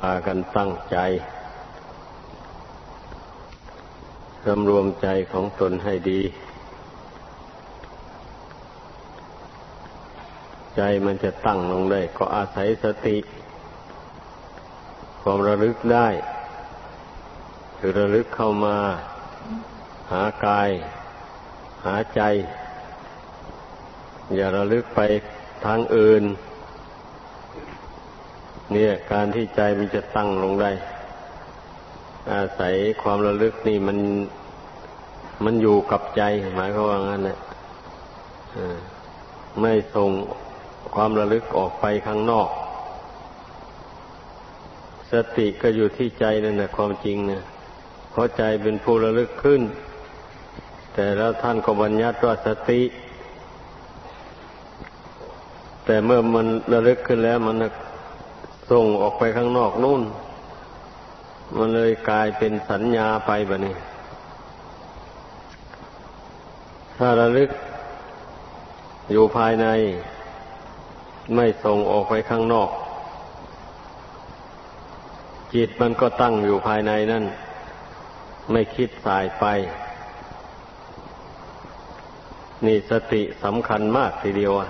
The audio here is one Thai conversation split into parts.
พากันตั้งใจสำรวมใจของตนให้ดี ใจมันจะตั้งลงได้ก็อาศัยสติ ความระลึกได้คือระลึกเข้ามา หากาย หาใจ อย่าระลึกไปทางอื่น นี่ยการที่ใจมันจะตั้งลงได้ อาศัยความระลึกนี่มันมันอยู่กับใจ หมายความว่างั้นแหละไม่ส่งความระลึกออกไปข้างนอก สติก็อยู่ที่ใจนั่นแหละความจริงนะเพราะใจเป็นผู้ระลึกขึ้น แต่แล้วท่านก็บัญญัติว่าสติ แต่เมื่อมันระลึกขึ้นแล้วมัน ส่งออกไปข้างนอกนู่น มันเลยกลายเป็นสัญญาไปแบบนี้ ถ้าระลึกอยู่ภายใน ไม่ส่งออกไปข้างนอก จิตมันก็ตั้งอยู่ภายในนั่น ไม่คิดสายไป นี่สติสำคัญมากทีเดียวอะ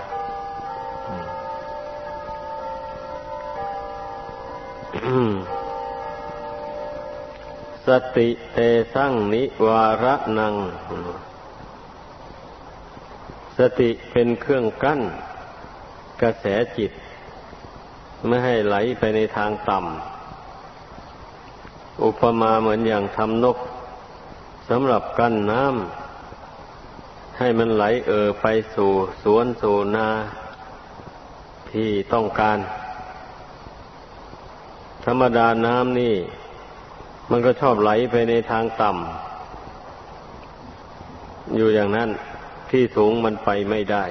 สติเตสังนิวารนัง สติเป็นเครื่องกั้น กระแสจิต ไม่ให้ไหลไปในทางต่ำ อุปมาเหมือนอย่างทำนกสำหรับกั้นน้ำให้มันไหลเอ่อไปสู่สวนสู่นาที่ต้องการ ธรรมดาน้ำนี่ มันก็ชอบไหลไปในทางต่ำอยู่อย่างนั้นที่สูงมันไปไม่ได้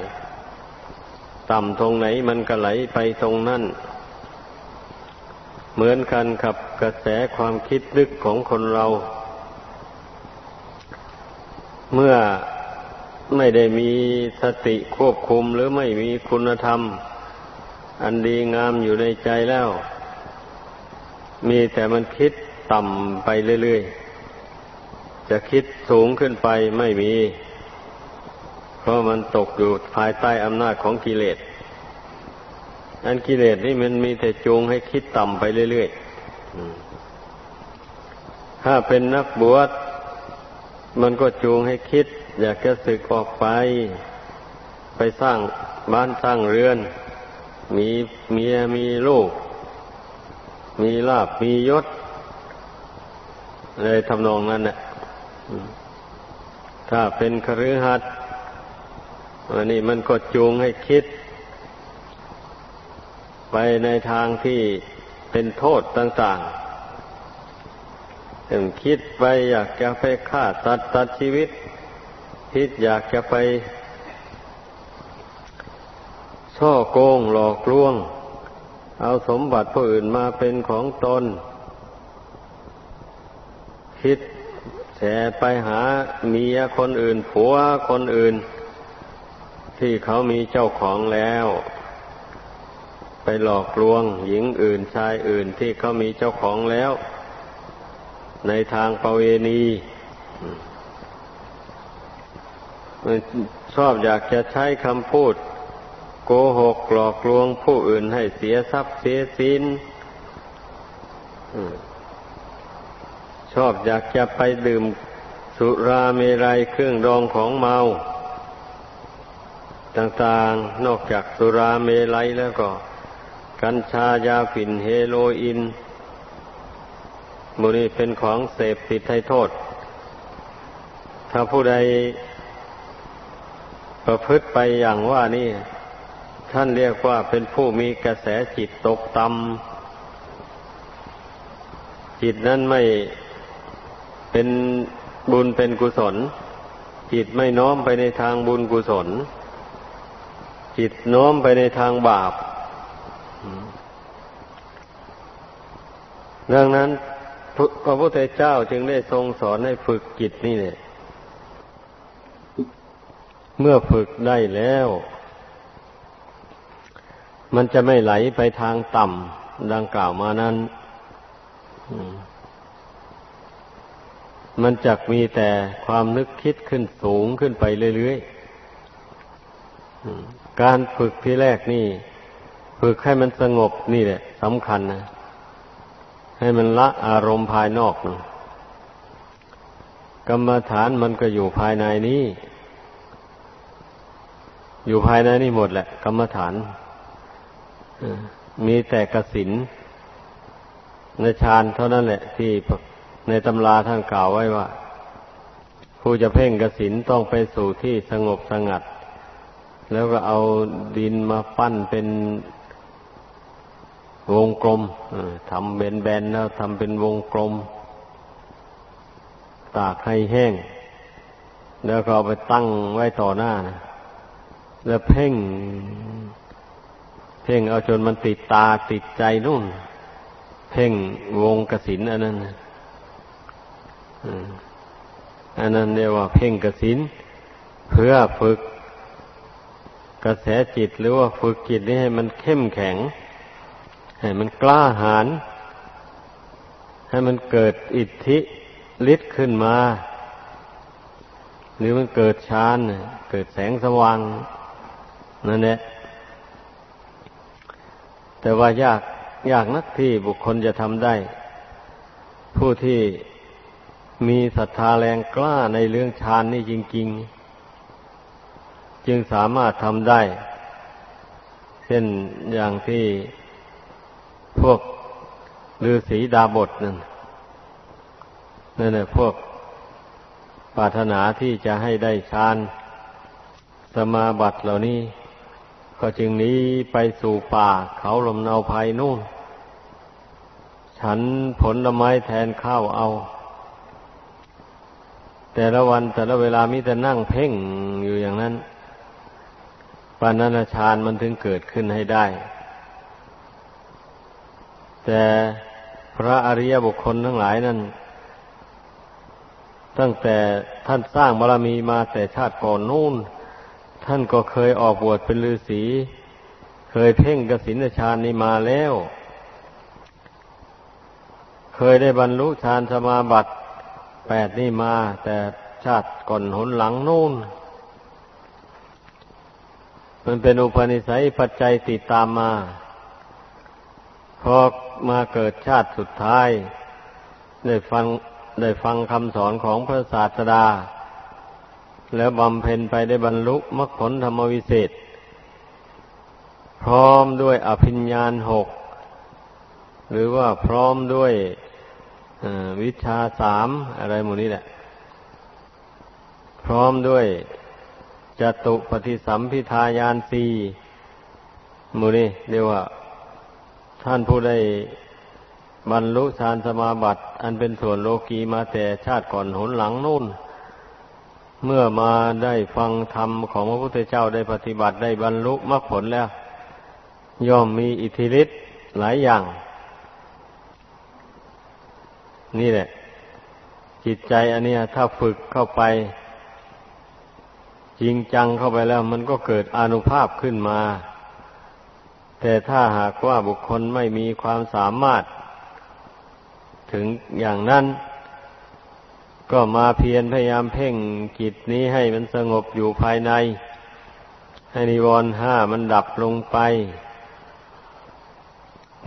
ต่ำตรงไหนมันก็ไหลไปตรงนั้น เหมือนกันกับกระแสความคิดลึกของคนเรา เมื่อไม่ได้มีสติควบคุมหรือไม่มีคุณธรรม อันดีงามอยู่ในใจแล้ว มีแต่มันคิดต่ำไปเรื่อยๆ จะคิดสูงขึ้นไปไม่มี เพราะมันตกอยู่ภายใต้อำนาจของกิเลส อันกิเลสนี่มันมีแต่จูงให้คิดต่ำไปเรื่อยๆ ถ้าเป็นนักบวชมันก็จูงให้คิด อยากจะสึกออกไป ไปสร้างบ้านสร้างเรือน มีเมียมีลูก มีลาบมียศเลยทำนองนั้นเนี่ยถ้าเป็นคฤหัสถ์อันนี้มันก็จูงให้คิด ไปในทางที่เป็นโทษต่างๆถึงคิดไปอยากจะไปฆ่าตัดตัดชีวิต คิดอยากจะไปช่อโกงหลอกลวง เอาสมบัติผู้อื่นมาเป็นของตน คิดแสไปหาเมียคนอื่น ผัวคนอื่น ที่เขามีเจ้าของแล้ว ไปหลอกลวงหญิงอื่นชายอื่นที่เขามีเจ้าของแล้ว ในทางประเวณีชอบอยากจะใช้คำพูด โกหกหลอกลวงผู้อื่นให้เสียทรัพย์เสียสินชอบอยากจะไปดื่มสุราเมรัยเครื่องดองของเมา ต่างๆ นอกจากสุราเมลัยแล้วก็ กัญชายาฝิ่นเฮโรอีนบุรีเป็นของเสพติดให้โทษ ถ้าผู้ใดประพฤติไปอย่างว่านี่ ท่านเรียกว่าเป็นผู้มีกระแสจิตตกต่ำจิตนั้นไม่เป็นบุญเป็นกุศล จิตไม่น้อมไปในทางบุญกุศล จิตน้อมไปในทางบาป ดังนั้นพระพุทธเจ้าจึงได้ทรงสอนให้ฝึกจิตนี่เนี่ย เมื่อฝึกได้แล้ว มันจะไม่ไหลไปทางต่ำดังกล่าวมานั้น มันจักมีแต่ความนึกคิดขึ้นสูงขึ้นไปเรื่อยๆ การฝึกที่แรกนี่ ฝึกให้มันสงบนี่แหละสำคัญนะ ให้มันละอารมณ์ภายนอกนะกรรมฐานมันก็อยู่ภายในนี้ อยู่ภายในนี่หมดแหละ กรรมฐาน มีแต่กสินในฌานเท่านั้นแหละ ที่ในตำราท่านกล่าวไว้ว่า ผู้จะเพ่งกสินต้องไปสู่ที่สงบสงัด แล้วก็เอาดินมาปั้นเป็นวงกลมทำเบนๆแล้วทำเป็นวงกลม ตากให้แห้ง แล้วก็เอาไปตั้งไว้ต่อหน้านะแล้วเพ่ง พ่งเอาจนมันติดตาติดใจนู่น เพ่งวงกสินอันนั้นอันนั้นเรียกว่าเพ่งกสินเพื่อฝึกกระแสจิตหรือว่าฝึกจิตนี้ให้มันเข้มแข็ง ให้มันกล้าหาญให้มันเกิดอิทธิฤทธิ์ขึ้นมา หรือมันเกิดฌานเกิดแสงสว่างนั่นแหละ แต่ว่ายากยากนักที่บุคคลจะทำได้ ผู้ที่มีศรัทธาแรงกล้าในเรื่องฌานนี่จริง ๆ จึงสามารถทำได้ เช่นอย่างที่พวกฤาษีดาบทนั่นนั่นแหละพวกปรารถนาที่จะให้ได้ฌานสมาบัติเหล่านี้ ก็จึงนี้ไปสู่ป่าเขาลมเนาภัยนู่น ฉันผลไม้แทนข้าวเอา แต่ละวันแต่ละเวลามิแต่นั่งเพ่งอยู่อย่างนั้นปานาฌานมันถึงเกิดขึ้นให้ได้ แต่พระอริยบุคคลทั้งหลายนั้น ตั้งแต่ท่านสร้างบารมีมาแต่ชาติก่อนนู่น ท่านก็เคยออกบวชเป็นฤาษีเคยเพ่งกสินฌานนี้มาแล้ว เคยได้บรรลุฌานสมาบัติแปดนี่มา แต่ชาติก่อนหนหลังนู่น มันเป็นอุปนิสัยปัจจัยติดตามมา พอมาเกิดชาติสุดท้าย ได้ฟังได้ฟังคำสอนของพระศาสดา แล้วบำเพ็ญไปได้บรรลุมรรคผลธรรมวิเศษ พร้อมด้วยอภิญญาณหก หรือว่าพร้อมด้วยวิชาสามอะไรหมดนี้แหละ พร้อมด้วยจตุปฏิสัมพิทายานสีมูนี่เรียกว่าท่านผู้ได้บรรลุฌานสมาบัติ อันเป็นส่วนโลกีมาแต่ชาติก่อนหนหลังนู่น เมื่อมาได้ฟังธรรมของพระพุทธเจ้าได้ปฏิบัติได้บรรลุมรรคผลแล้ว ย่อมมีอิทธิฤทธิ์หลายอย่าง นี่แหละ จิตใจอันนี้ถ้าฝึกเข้าไป จริงจังเข้าไปแล้ว มันก็เกิดอนุภาพขึ้นมา แต่ถ้าหากว่าบุคคลไม่มีความสามารถ ถึงอย่างนั้น ก็มาเพียรพยายามเพ่งจิตนี้ให้มันสงบอยู่ภายใน ให้นิวรณ์ห้ามันดับลงไป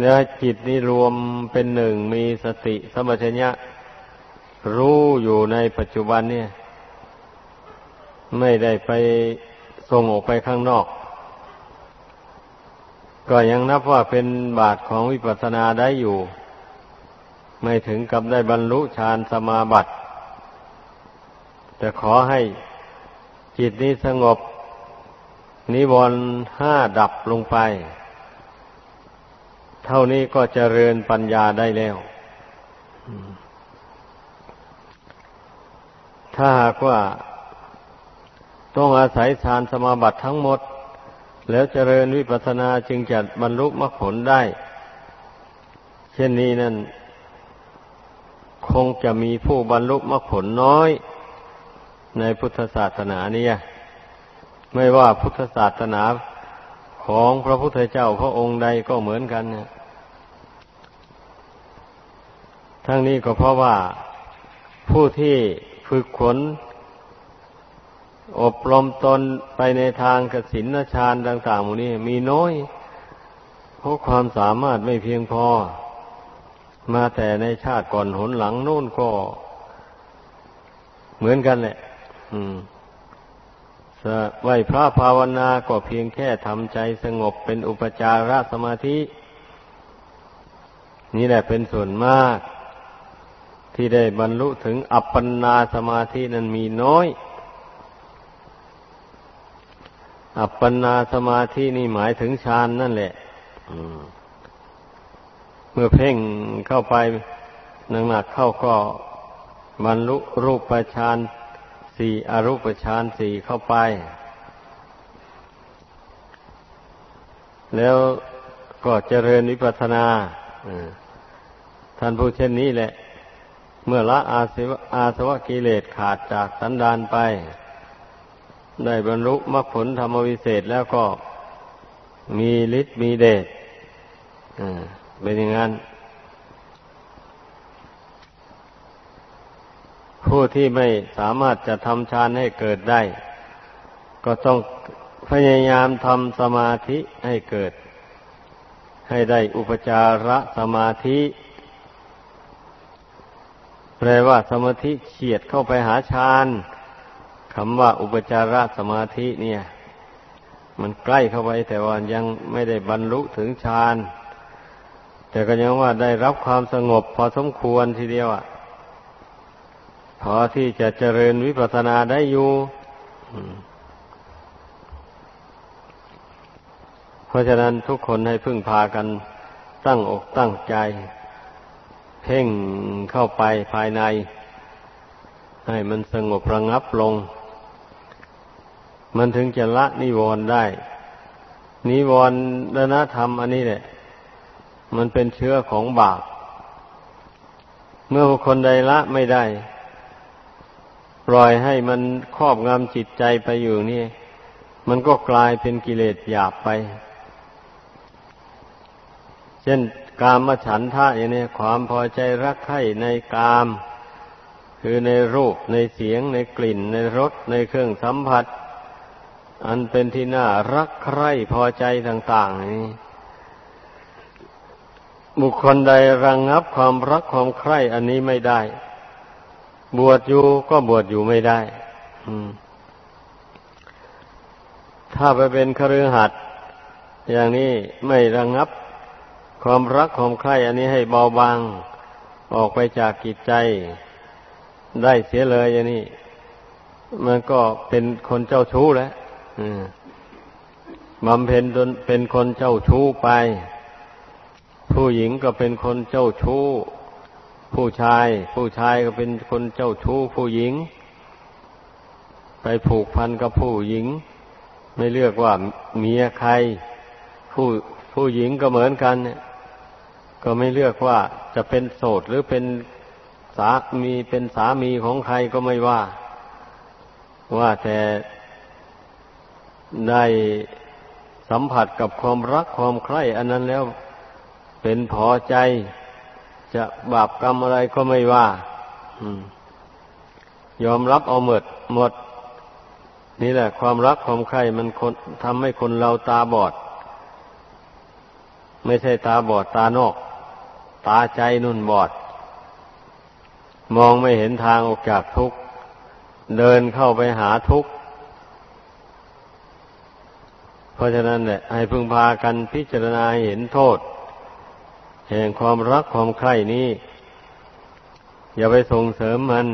แล้วจิตนี้รวมเป็นหนึ่งมีสติสมัชญะ รู้อยู่ในปัจจุบันเนี่ย ไม่ได้ไปส่งออกไปข้างนอก ก็ยังนับว่าเป็นบาทของวิปัสสนาได้อยู่ ไม่ถึงกับได้บรรลุฌานสมาบัติ แต่ขอให้จิตนี้สงบ นิวรณ์ห้าดับลงไป เท่านี้ก็เจริญปัญญาได้แล้ว ถ้าหากว่าต้องอาศัยฌานสมาบัติทั้งหมด แล้วเจริญวิปัสสนาจึงจะบรรลุมรรคผลได้ เช่นนี้นั่น คงจะมีผู้บรรลุมรรคผลน้อย ในพุทธศาสนานี่ไม่ว่าพุทธศาสนาของพระพุทธเจ้าพระองค์ใดก็เหมือนกันทั้งนี้ก็เพราะว่าผู้ที่ฝึกขน อบรมตนไปในทางกสินฌานต่างๆหมู่นี้มีน้อย เพราะความสามารถไม่เพียงพอ มาแต่ในชาติก่อนหนหลังนู่นก็เหมือนกันแหละ ไหวพระภาวนาก็เพียงแค่ทำใจสงบเป็นอุปจารสมาธิ นี่แหละเป็นส่วนมาก ที่ได้บรรลุถึงอัปปนาสมาธินั้นมีน้อย อัปปนาสมาธินี่หมายถึงฌานนั่นแหละเมื่อเพ่งเข้าไปหนักๆเข้าก็บรรลุรูปฌาน สี่อรูปฌานสี่เข้าไป แล้วก็เจริญวิปัสสนาท่านผู้เช่นนี้แหละ เมื่อละอาสวะอาสวะกิเลสขาดจากสันดานไป ได้บรรลุมรรคผลธรรมวิเศษแล้วก็มีฤทธิ์มีเดชเป็นอย่างนั้น ผู้ที่ไม่สามารถจะทำฌานให้เกิดได้ ก็ต้องพยายามทำสมาธิให้เกิด ให้ได้อุปจาระสมาธิ แปลว่าสมาธิเฉียดเข้าไปหาฌานคำว่าอุปจาระสมาธิเนี่ย มันใกล้เข้าไปแต่ว่ายังไม่ได้บรรลุถึงฌานแต่ก็ยังว่าได้รับความสงบพอสมควรทีเดียวอะ พอที่จะเจริญวิปัสสนาได้อยู่เพราะฉะนั้นทุกคนให้พึ่งพากันตั้งอกตั้งใจ เพ่งเข้าไปภายใน ให้มันสงบระงับลง มันถึงจะละนิวรณ์ได้ นิวรณธรรมอันนี้แหละมันเป็นเชื้อของบาปเมื่อคนใดละไม่ได้ ปล่อยให้มันครอบงำจิตใจไปอยู่นี่ มันก็กลายเป็นกิเลสหยาบไป เช่นกามฉันทะอย่างนี้ความพอใจรักใคร่ในกาม คือในรูปในเสียง ในกลิ่น ในรสในเครื่องสัมผัส อันเป็นที่น่ารักใคร่พอใจต่าง ๆ นี้ บุคคลใดระงงับความรักความใคร่อันนี้ไม่ได้ บวชอยู่ก็บวชอยู่ไม่ได้ถ้าไปเป็นครือหัดอย่างนี้ไม่ระงงับ ความรักความใคร่อันนี้ให้เบาบาง ออกไปจากกิจใจ ได้เสียเลยอย่างนี้มันก็เป็นคนเจ้าชู้แล้วบำเพ็ญจนเป็นคนเจ้าชู้ไป ผู้หญิงก็เป็นคนเจ้าชู้ ผู้ชาย ผู้ชายก็เป็นคนเจ้าชู้ผู้หญิง ไปผูกพันกับผู้หญิง ไม่เลือกว่าเมียใคร ผู้ผู้หญิงก็เหมือนกันเนี่ยก็ไม่เลือกว่าจะเป็นโสดหรือเป็นสามีเป็นสามีของใครก็ไม่ว่า ว่าแต่ได้สัมผัสกับความรักความใคร่อันนั้นแล้วเป็นพอใจ จะบาปกรรมอะไรก็ไม่ว่ายอมรับเอาหมดหมด นี่แหละ ความรักความใคร่มันคนทำให้คนเราตาบอด ไม่ใช่ตาบอดตานอก ตาใจนุ่นบอด มองไม่เห็นทางออกจากทุกข์ เดินเข้าไปหาทุกข์ เพราะฉะนั้นแหละให้พึงพากันพิจารณาเห็นโทษ แห่งความรักความใคร่นี้ อย่าไปส่งเสริมมัน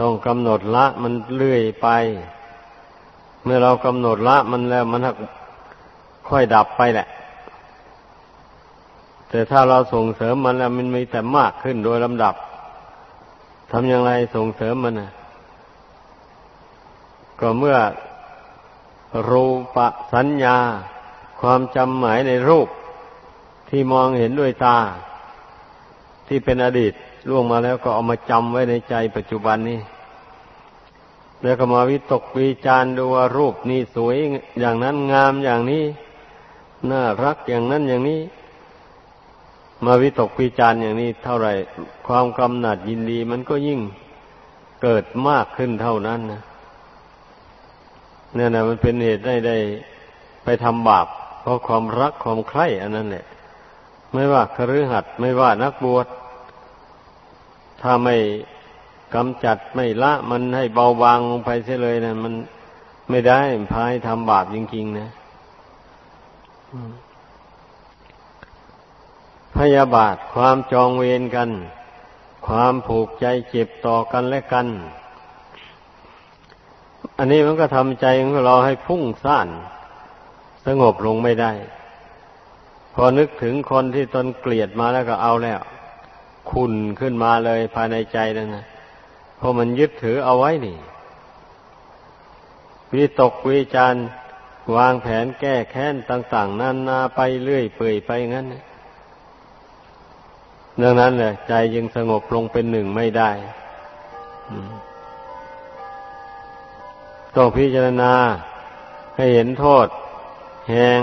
ต้องกำหนดละมันเรื่อยไป เมื่อเรากำหนดละมันแล้วมันค่อยดับไปแหละ แต่ถ้าเราส่งเสริมมันแล้วมันมีแต่มากขึ้นโดยลำดับทำอย่างไรส่งเสริมมันนะก็เมื่อรูปสัญญา ความจำหมายในรูป ที่มองเห็นด้วยตา ที่เป็นอดีตล่วงมาแล้วก็เอามาจำไว้ในใจปัจจุบันนี้ แล้วก็มาวิตกวิจารดูว่ารูปนี้สวยอย่างนั้นงามอย่างนี้น่ารักอย่างนั้นอย่างนี้ มาวิตกวิจาร์อย่างนี้เท่าไหร่ ความกำหนัดยินดีมันก็ยิ่งเกิดมากขึ้นเท่านั้นนะเนี่ยนะมันเป็นเหตุได้ได้ไปทำบาป เพราะความรักความใคร่อันนั้นแหละ ไม่ว่าคฤหัสถ์ไม่ว่านักบวชถ้าไม่กำจัดไม่ละมันให้เบาบางลงไปเสียเลยนะมันไม่ได้พายทำบาปจริง ๆ นะพยาบาทความจองเวรกัน ความผูกใจเจ็บต่อกันและกัน อันนี้มันก็ทำใจของเราให้พุ่งซ่าน สงบลงไม่ได้ พอนึกถึงคนที่ตนเกลียดมาแล้วก็เอาแล้ว คุณขึ้นมาเลยภายในใจนั่นนะเพราะมันยึดถือเอาไว้นี่วิตกวิจารวางแผนแก้แค้นต่าง ๆนั่นนาไปเรื่อยเปื่อยไปงั้นดังนั้นแหละใจจึงสงบลงเป็นหนึ่งไม่ได้ต้องพิจารณาให้เห็นโทษ แห่ง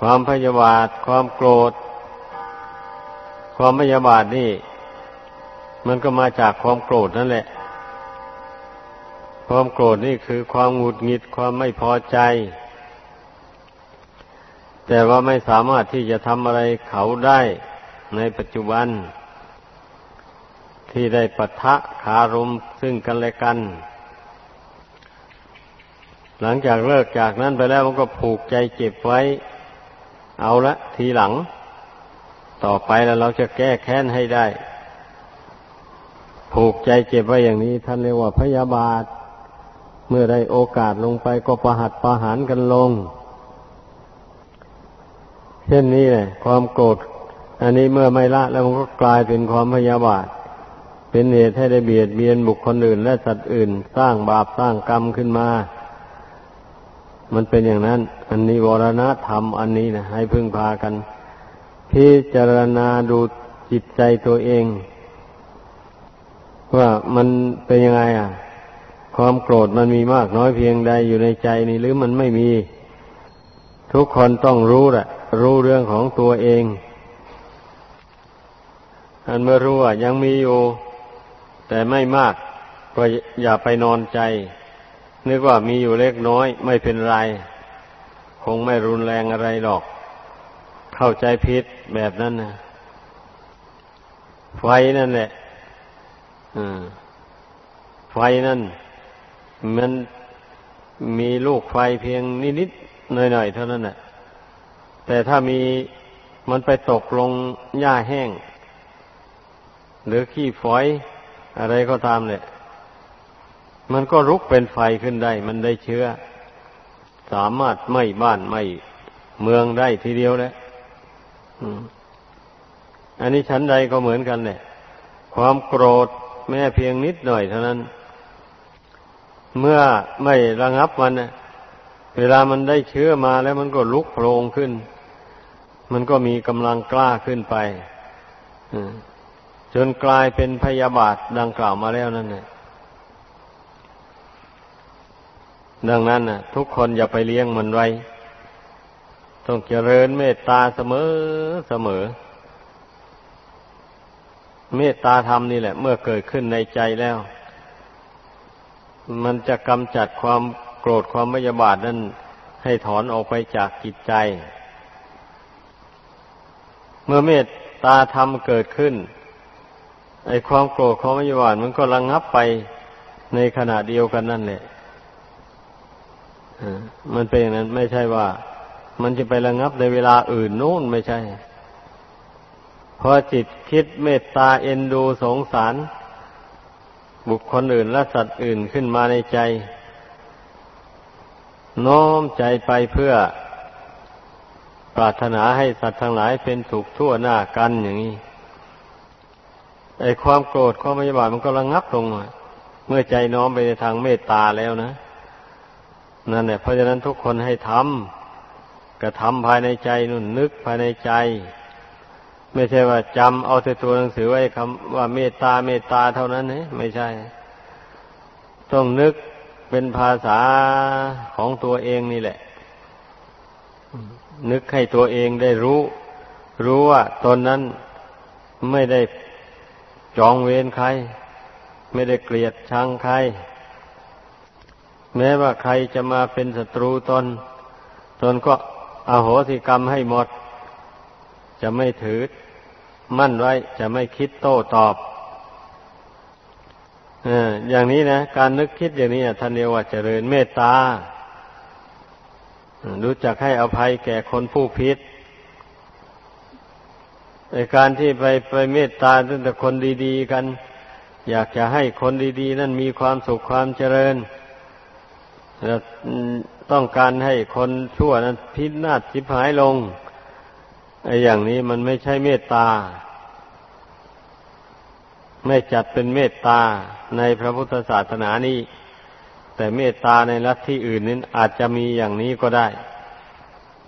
ความพยาบาท ความโกรธ ความพยาบาทนี่ มันก็มาจากความโกรธนั่นแหละ ความโกรธนี่คือความหงุดหงิดความไม่พอใจ แต่ว่าไม่สามารถที่จะทำอะไรเขาได้ในปัจจุบัน ที่ได้ปะทะคารมซึ่งกันและกัน หลังจากเลิกจากนั้นไปแล้วมันก็ผูกใจเจ็บไว้ เอาละทีหลัง ต่อไปแล้วเราจะแก้แค้นให้ได้ ผูกใจเจ็บไว้อย่างนี้ ท่านเรียกว่าพยาบาท เมื่อได้โอกาสลงไปก็ประหัดประหารกันลง เช่นนี้แหละความโกรธอันนี้เมื่อไม่ละแล้วมันก็กลายเป็นความพยาบาท เป็นเหตุให้ได้เบียดเบียนบุคคลอื่น และสัตว์อื่น สร้างบาปสร้างกรรมขึ้นมา มันเป็นอย่างนั้น อันนี้วรณธรรมอันนี้นะให้พึ่งพากัน พิจารณาดูจิตใจตัวเอง ว่ามันเป็นยังไง อะ ความโกรธมันมีมากน้อยเพียงใดอยู่ในใจนี่หรือมันไม่มี ทุกคนต้องรู้แหละรู้เรื่องของตัวเอง อันเมื่อรู้ว่ายังมีอยู่แต่ไม่มากก็อย่าไปนอนใจ นึกว่ามีอยู่เล็กน้อย ไม่เป็นไร คงไม่รุนแรงอะไรหรอก เข้าใจผิดแบบนั้นนะไฟนั่นแหละไฟนั่น มันมีลูกไฟเพียงนิดๆหน่อยๆเท่านั้นแหละแต่ถ้ามีมันไปตกลงหญ้าแห้ง หรือขี้ฝอยอะไรก็ตามเนี่ย มันก็รุกเป็นไฟขึ้นได้ มันได้เชื้อ สามารถไหม้บ้านไหม้เมืองได้ทีเดียวแล้วอันนี้ชั้นใดก็เหมือนกันเนี่ยความโกรธแม้เพียงนิดหน่อยเท่านั้น เมื่อไม่ระงับมันเวลามันได้เชื้อมาแล้วมันก็ลุกโผล่ขึ้น มันก็มีกำลังกล้าขึ้นไปจนกลายเป็นพยาบาทดังกล่าวมาแล้วนั่นแหละ ดังนั้นนะทุกคนอย่าไปเลี้ยงมันไว้ ต้องเจริญเมตตาเสมอเสมอ เมตตาธรรมนี่แหละ เมื่อเกิดขึ้นในใจแล้ว มันจะกำจัดความโกรธความไม่ยาบาทนั้นให้ถอนออกไปจากจิตใจ เมื่อเมตตาธรรมเกิดขึ้นไอ้ความโกรธความไม่ยาบาทมันก็ระงงับไปในขณะเดียวกันนั่นแหละ มันเป็นอย่างนั้น ไม่ใช่ว่า มันจะไประงงับในเวลาอื่นนู่นไม่ใช่ พอจิตคิดเมตตาเอ็นดูสงสาร บุคคลอื่นและสัตว์อื่นขึ้นมาในใจน้อมใจไปเพื่อปรารถนาให้สัตว์ทั้งหลายเป็นถูกทั่วหน้ากันอย่างนี้ไอ้ความโกรธความไม่บายมันก็ระงับลงเมื่อใจน้อมไปในทางเมตตาแล้วนะ นั่นแหละเพราะฉะนั้นทุกคนให้ทำกระทำภายในใจนุ่นนึกภายในใจ ไม่ใช่ว่าจำเอาแต่ตัวหนังสือไว้คำว่าเมตตาเมตตาเท่านั้นนะไม่ใช่ ต้องนึกเป็นภาษาของตัวเองนี่แหละ นึกให้ตัวเองได้รู้ รู้ว่าตนนั้นไม่ได้จองเวรใคร ไม่ได้เกลียดชังใคร แม้ว่าใครจะมาเป็นศัตรูตน ตนก็อโหสิกรรมให้หมด จะไม่ถือ มั่นไว้จะไม่คิดโต้ตอบอย่างนี้นะ การนึกคิดอย่างนี้ท่านเรียกว่าเจริญเมตตา รู้จักให้อภัยแก่คนผู้พิษในการที่ไปไปเมตตาตั้งแต่คนดี ๆ กัน อยากจะให้คนดี ๆ นั่นมีความสุขความเจริญ ต้องการให้คนชั่วนั้นพินาศสิบหายลงไอ้อย่างนี้มันไม่ใช่เมตตา ไม่จัดเป็นเมตตาในพระพุทธศาสนานี้ แต่เมตตาในลัทธิอื่นนั้นอาจจะมีอย่างนี้ก็ได้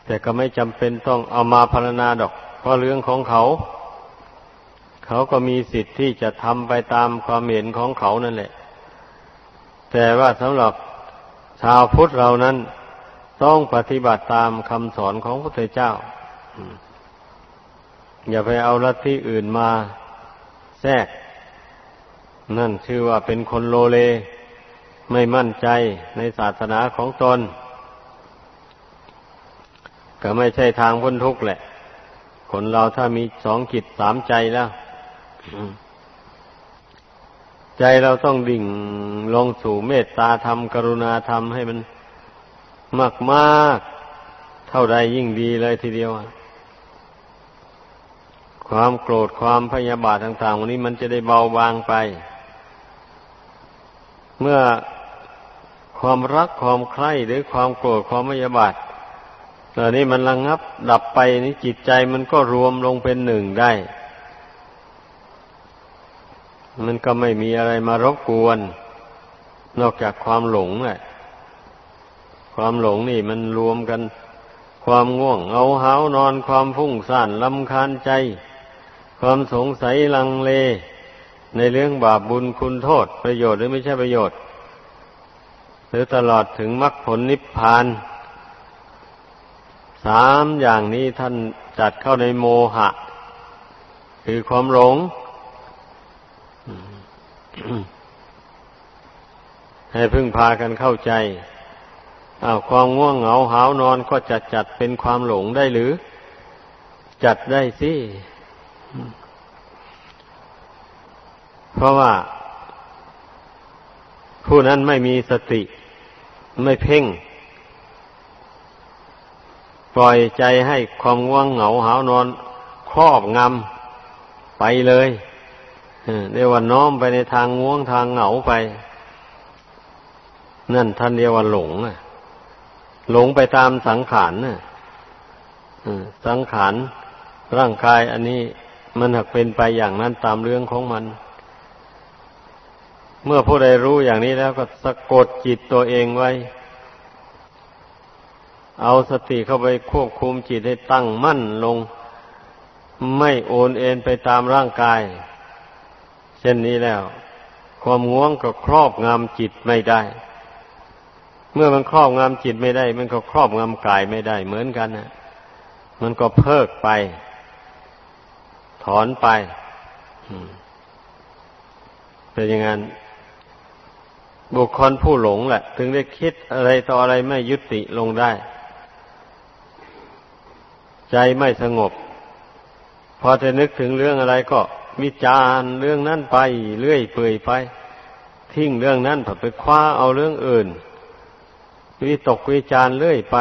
แต่ก็ไม่จำเป็นต้องเอามาพารณาดอก เพราะเรื่องของเขา เขาก็มีสิทธิ์ที่จะทำไปตามความเห็นของเขานั่นแหละ แต่ว่าสำหรับ ชาวพุทธเรานั้นต้องปฏิบัติตามคำสอนของพระพุทธเจ้า อย่าไปเอาลัทธิอื่นมาแทรก นั่นชื่อว่าเป็นคนโลเล ไม่มั่นใจในศาสนาของตน ก็ไม่ใช่ทางพ้นทุกข์แหละ คนเราถ้ามีสองจิตสามใจแล้ว ใจเราต้องดิ่งลงสู่เมตตาธรรม กรุณาธรรมให้มันมากมากเท่าใดยิ่งดีเลยทีเดียว ความโกรธความพยาบาทต่างๆวันนี้มันจะได้เบาบางไป เมื่อความรักความใคร่หรือความโกรธความพยาบาทตอนนี้มันระงงับดับไปนี่จิตใจมันก็รวมลงเป็นหนึ่งได้ มันก็ไม่มีอะไรมารบกวน นอกจากความหลงแหละความหลงนี่มันรวมกัน ความง่วง เอาหานอนความฟุ้งซ่านลำคาญใจ ความสงสัยลังเล ในเรื่องบาปบุญคุณโทษ ประโยชน์หรือไม่ใช่ประโยชน์ หรือตลอดถึงมรรคผลนิพพานสามอย่างนี้ท่านจัดเข้าในโมหะ คือความหลง ให้พึ่งพากันเข้าใจอาความง่วงเหงาหานอนก็จะจัดเป็นความหลงได้หรือ จัดได้สิเพราะว่า ผู้นั้นไม่มีสติ ไม่เพ่ง ปล่อยใจให้ความง่วงเหงาหานอน ครอบงำไปเลย เรียกว่าน้อมไปในทางง่วงทางเหงาไป นั่นท่านเรียกว่าหลงหลงไปตามสังขารน่สังขารร่างกายอันนี้มันหักเป็นไปอย่างนั้นตามเรื่องของมัน เมื่อผู้ใดรู้อย่างนี้แล้วก็สะกดจิตตัวเองไว้ เอาสติเข้าไปควบคุมจิตให้ตั้งมั่นลง ไม่โอนเอ็นไปตามร่างกาย เช่นนี้แล้ว ความง่วงก็ครอบงำจิตไม่ได้ เมื่อมันครอบงำจิตไม่ได้ มันก็ครอบงำกายไม่ได้ เหมือนกันนะมันก็เพิกไป ถอนไปเป็นอย่างนั้นบุคคลผู้หลงแหละ ถึงได้คิดอะไรต่ออะไรไม่ยุติลงได้ ใจไม่สงบ พอจะนึกถึงเรื่องอะไรก็ วิจารเรื่องนั้นไป เรื่อยเปื่อยไป ทิ้งเรื่องนั้นผัดไปคว้าเอาเรื่องอื่น วิตกวิจารเรื่อยไป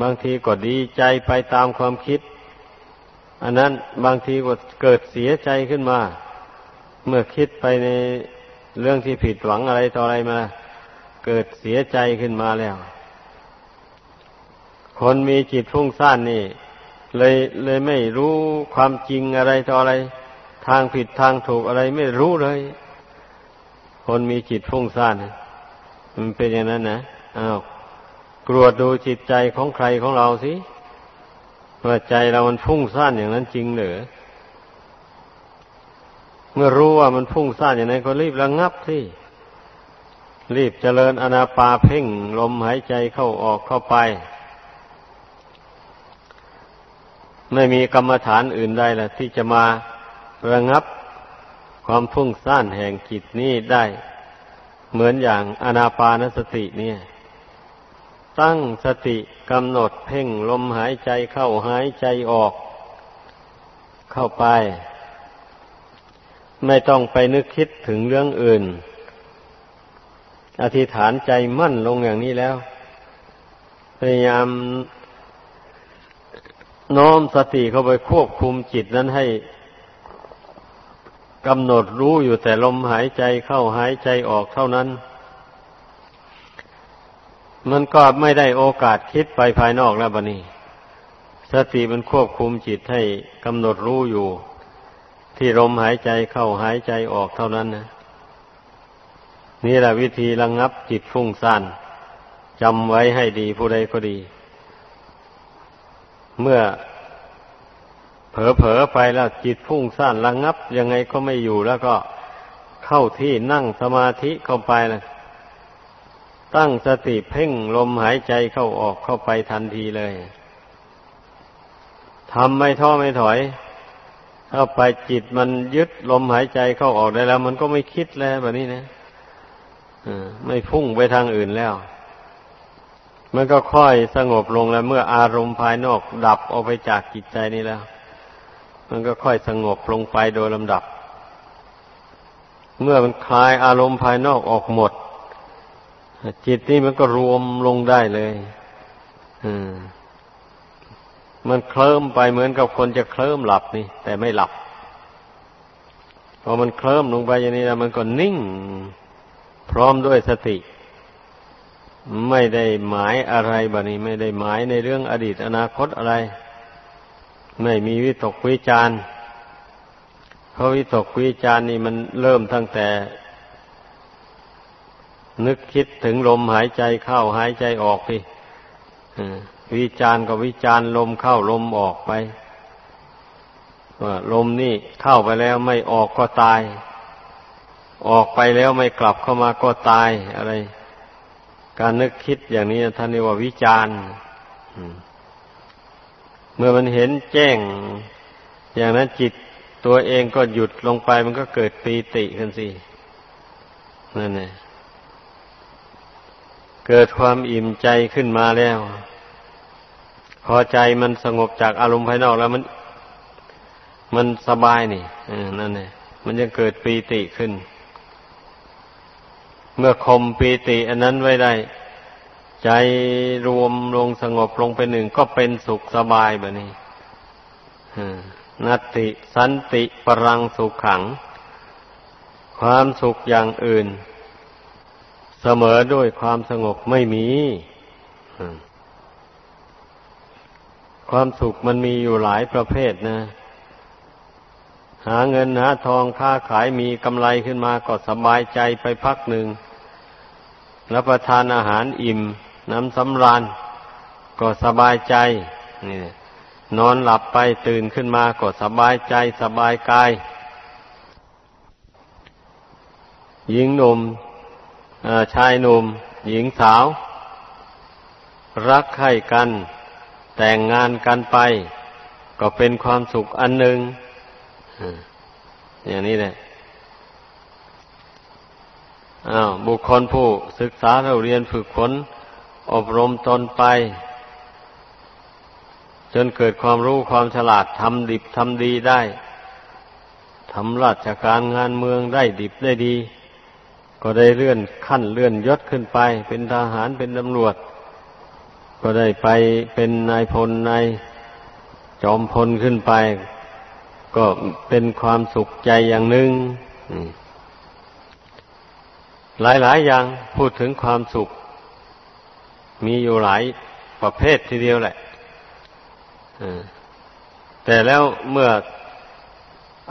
บางทีก็ดีใจไปตามความคิด อันนั้นบางทีก็เกิดเสียใจขึ้นมา เมื่อคิดไปในเรื่องที่ผิดหวังอะไรต่ออะไรมา เกิดเสียใจขึ้นมาแล้ว คนมีจิตฟุ้งซ่านนี่ เลยเลยไม่รู้ความจริงอะไรต่ออะไร ทางผิดทางถูกอะไรไม่รู้เลย คนมีจิตฟุ้งซ่านมันเป็นอย่างนั้นนะอ้าวกรวดูจิตใจของใครของเราสิว่าใจเรามันฟุ้งซ่านอย่างนั้นจริงหรือเมื่อรู้ว่ามันฟุ้งซ่านอย่างนั้นก็รีบระงงับสิรีบเจริญอนาปาเพ่งลมหายใจเข้าออกเข้าไป ไม่มีกรรมฐานอื่นใดล่ะที่จะมาระงับความพุ่งซ่านแห่งจิตนี้ได้ เหมือนอย่างอนาปานสติเนี่ย ตั้งสติกำหนดเพ่งลมหายใจเข้าหายใจออก เข้าไป ไม่ต้องไปนึกคิดถึงเรื่องอื่น อธิษฐานใจมั่นลงอย่างนี้แล้ว พยายาม น้อมสติเข้าไปควบคุมจิตนั้นให้กำหนดรู้อยู่แต่ลมหายใจเข้าหายใจออกเท่านั้น มันก็ไม่ได้โอกาสคิดไปภายนอกแล้วบะนี่สติมันควบคุมจิตให้กำหนดรู้อยู่ ที่ลมหายใจเข้าหายใจออกเท่านั้นนะนี่แหละวิธีระงงับจิตฟุ้งซ่านจำไว้ให้ดีผู้ใดก็ดี เมื่อเผลอๆไปแล้วจิตฟุ้งซ่านระงับ ยังไงก็ไม่อยู่แล้วก็เข้าที่นั่งสมาธิเข้าไปเลยตั้งสติเพ่งลมหายใจเข้าออกเข้าไปทันทีเลยทำไม่ท้อไม่ถอย ถ้าไปจิตมันยึดลมหายใจเข้าออกได้แล้ว มันก็ไม่คิดแล้วแบบนี้นะไม่พุ่งไปทางอื่นแล้ว มันก็ค่อยสงบลงแล้ว เมื่ออารมณ์ภายนอกดับออกไปจากจิตใจนี้แล้ว มันก็ค่อยสงบลงไปโดยลำดับ เมื่อมันคลายอารมณ์ภายนอกออกหมด จิตนี่มันก็รวมลงได้เลยมันเคลิ้มไปเหมือนกับคนจะเคลิ้มหลับนี่ แต่ไม่หลับพอมันเคลิ้มลงไปอย่างนี้แล้วมันก็นิ่ง พร้อมด้วยสติ ไม่ได้หมายอะไรบะนี้ ไม่ได้หมายในเรื่องอดีตอนาคตอะไร ไม่มีวิตกวิจารเพราะวิตกวิจารนี่มันเริ่มตั้งแต่ นึกคิดถึงลมหายใจเข้าหายใจออกพี่วิจารก็วิจารลมเข้าลมออกไปว่าลมนี่เข้าไปแล้วไม่ออกก็ตาย ออกไปแล้วไม่กลับเข้ามาก็ตายอะไร การนึกคิดอย่างนี้ท่านเรียกว่าวิจารณ์เมื่อมันเห็นแจ้ง อย่างนั้นจิตตัวเองก็หยุดลงไปมันก็เกิดปีติขึ้นสินั่นแหละเกิดความอิ่มใจขึ้นมาแล้ว พอใจมันสงบจากอารมณ์ภายนอกแล้วมัน มันสบายนี่นั่นแหละมันจะเกิดปีติขึ้น เมื่อคมปีติอันนั้นไว้ได้ ใจรวมลงสงบลงเป็นหนึ่งก็เป็นสุขสบายแบบนี้นัตติสันติปรังสุขขัง ความสุขอย่างอื่น เสมอด้วยความสงบไม่มีความสุขมันมีอยู่หลายประเภทนะ หาเงินหาทองค้าขายมีกำไรขึ้นมาก็สบายใจไปพักหนึ่งรับประทานอาหารอิ่ม น้ำสำราญก็สบายใจนี่นอนหลับไปตื่นขึ้นมาก็สบายใจสบายกายหญิงหนุ่มชายหนุ่ม หญิงสาว รักใคร่กัน แต่งงานกันไป ก็เป็นความสุขอันหนึ่ง อย่างนี้แหละอ้าวบุคคลผู้ศึกษาเราเรียนฝึกฝนอบรมตนไป จนเกิดความรู้ความฉลาดทำดิบทำดีได้ทำราชการงานเมืองได้ดิบได้ดี ก็ได้เลื่อนขั้นเลื่อนยศขึ้นไป เป็นทหารเป็นตำรวจ ก็ได้ไปเป็นนายพลนายจอมพลขึ้นไป ก็เป็นความสุขใจอย่างหนึ่งหลายๆอย่างพูดถึงความสุข มีอยู่หลายประเภททีเดียวแหละแต่แล้วเมื่อ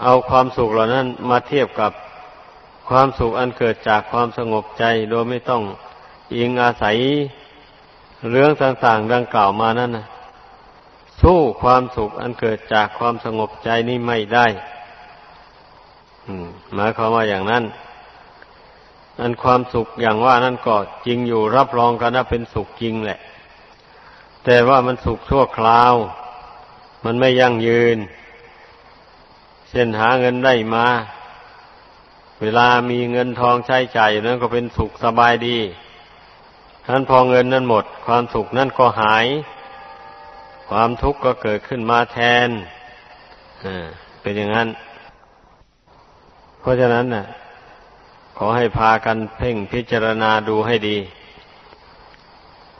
เอาความสุขเหล่านั้นมาเทียบกับความสุขอันเกิดจากความสงบใจ โดยไม่ต้องอิงอาศัยเรื่องต่างๆดังกล่าวมานั้นนะ สู้ความสุขอันเกิดจากความสงบใจนี้ไม่ได้หมายความว่าอย่างนั้น อันความสุขอย่างว่านั่นก็จริงอยู่รับรองกันว่าเป็นสุขจริงแหละ แต่ว่ามันสุขชั่วคราว มันไม่ยั่งยืนเช่นหาเงินได้มา เวลามีเงินทองใช้จ่ายนั้นก็เป็นสุขสบายดีท่านพอเงินนั้นหมด ความสุขนั้นก็หาย ความทุกข์ก็เกิดขึ้นมาแทนเป็นอย่างนั้น เพราะฉะนั้นน่ะ ขอให้พากันเพ่งพิจารณาดูให้ดี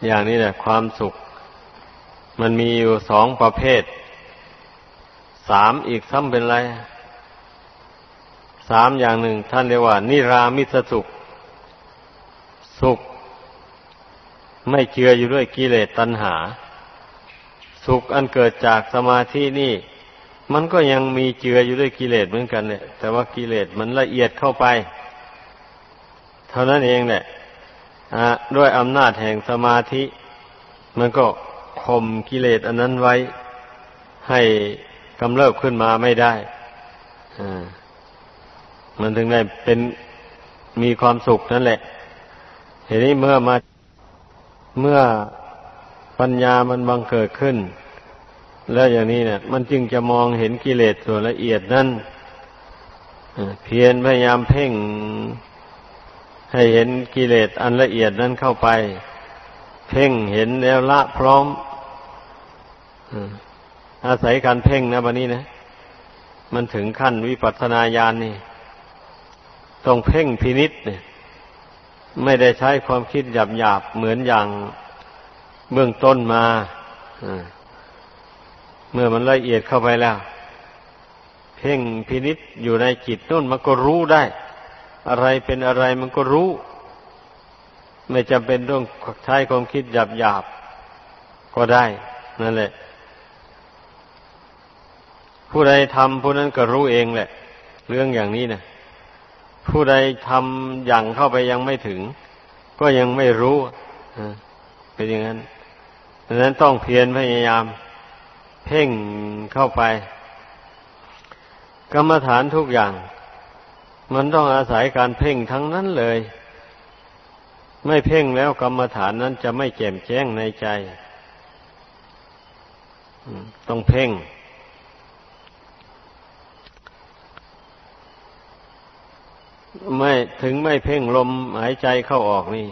อย่างนี้แหละความสุข มันมีอยู่สองประเภท สามอีกซ้ำเป็นไร สามอย่างหนึ่งท่านเรียกว่า นิรามิสสุข สุข ไม่เจืออยู่ด้วยกิเลสตัณหา สุขอันเกิดจากสมาธินี่ มันก็ยังมีเจืออยู่ด้วยกิเลสเหมือนกันเนี่ยแต่ว่ากิเลสมันละเอียดเข้าไป เท่านั้นเองแหละด้วยอำนาจแห่งสมาธิ มันก็ข่มกิเลสอันนั้นไว้ ให้กำเริบขึ้นมาไม่ได้มันถึงได้เป็นมีความสุขนั่นแหละเห็นนี้เมื่อมาเมื่อ ปัญญามันบังเกิดขึ้น แล้วอย่างนี้เนี่ย มันจึงจะมองเห็นกิเลสส่วนละเอียดนั่นเพียรพยายามเพ่งให้เห็นกิเลสอันละเอียดนั้นเข้าไป เพ่งเห็นแล้วละพร้อมอาศัยการเพ่งนะบันนี้นะ มันถึงขั้นวิปัสสนาญาณนี่ ต้องเพ่งพินิษเนี่ย ไม่ได้ใช้ความคิดหยาบๆเหมือนอย่าง เบื้องต้นมาเมื่อมันละเอียดเข้าไปแล้ว เพ่งพินิษอยู่ในจิตนู่นมันก็รู้ได้ อะไรเป็นอะไรมันก็รู้ ไม่จำเป็นต้องใช้ความคิดหยาบหยาบก็ได้ นั่นแหละ ผู้ใดทำผู้นั้นก็รู้เองแหละ เรื่องอย่างนี้นะผู้ใดทำอย่างเข้าไปยังไม่ถึง ก็ยังไม่รู้เป็นอย่างนั้น ดังนั้นต้องเพียรพยายาม เพ่งเข้าไป กรรมฐานทุกอย่าง มันต้องอาศัยการเพ่งทั้งนั้นเลย ไม่เพ่งแล้วกรรมฐานนั้นจะไม่แจ่มแจ้งในใจ ต้องเพ่งไม่ถึงไม่เพ่งลมหายใจเข้าออกนี่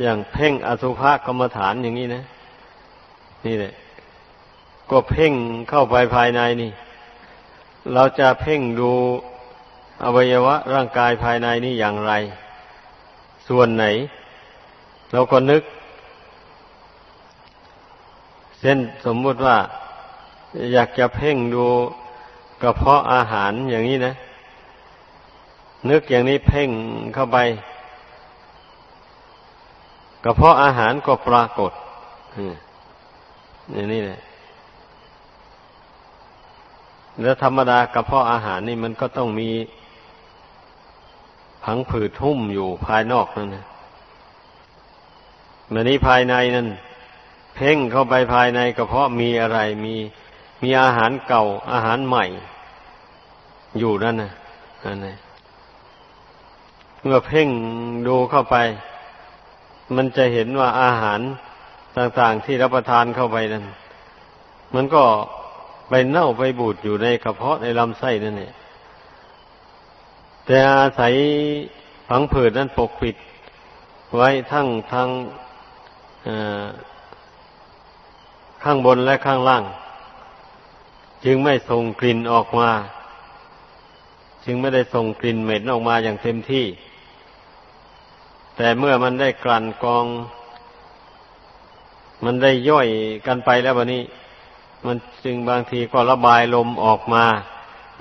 อย่างเพ่งอสุภกรรมฐานอย่างนี้นะ นี่แหละ ก็เพ่งเข้าไปภายในนี่ เราจะเพ่งดูอวัยวะร่างกายภายในนี่อย่างไร ส่วนไหน เราก็นึก เช่นสมมุติว่า อยากจะเพ่งดูกระเพาะอาหารอย่างนี้นะ นึกอย่างนี้เพ่งเข้าไป กระเพาะอาหารก็ปรากฏอย่างนี้แหละแล้วธรรมดากระเพาะอาหารนี่มันก็ต้องมีผังผืดทุ่มอยู่ภายนอกนั่นนะมันนี้ภายในนั่น เพ่งเข้าไปภายในกระเพาะมีอะไรมีมีอาหารเก่าอาหารใหม่ อยู่นั่นนะนั่นนะเมื่อเพ่งดูเข้าไป มันจะเห็นว่าอาหารต่างๆที่รับประทานเข้าไปนั้น มันก็ไปเน่าไปบูดอยู่ในกระเพาะในลำไส้นั่นเนี่ยแต่อาศัยผังผืดนั้นปกปิด ไว้ทั้งทางข้างบนและข้างล่าง จึงไม่ส่งกลิ่นออกมา จึงไม่ได้ส่งกลิ่นเหม็นออกมาอย่างเต็มที่ แต่เมื่อมันได้กลั่นกอง มันได้ย่อยกันไปแล้ววันนี้ มันจึงบางทีก็ระบายลมออกมา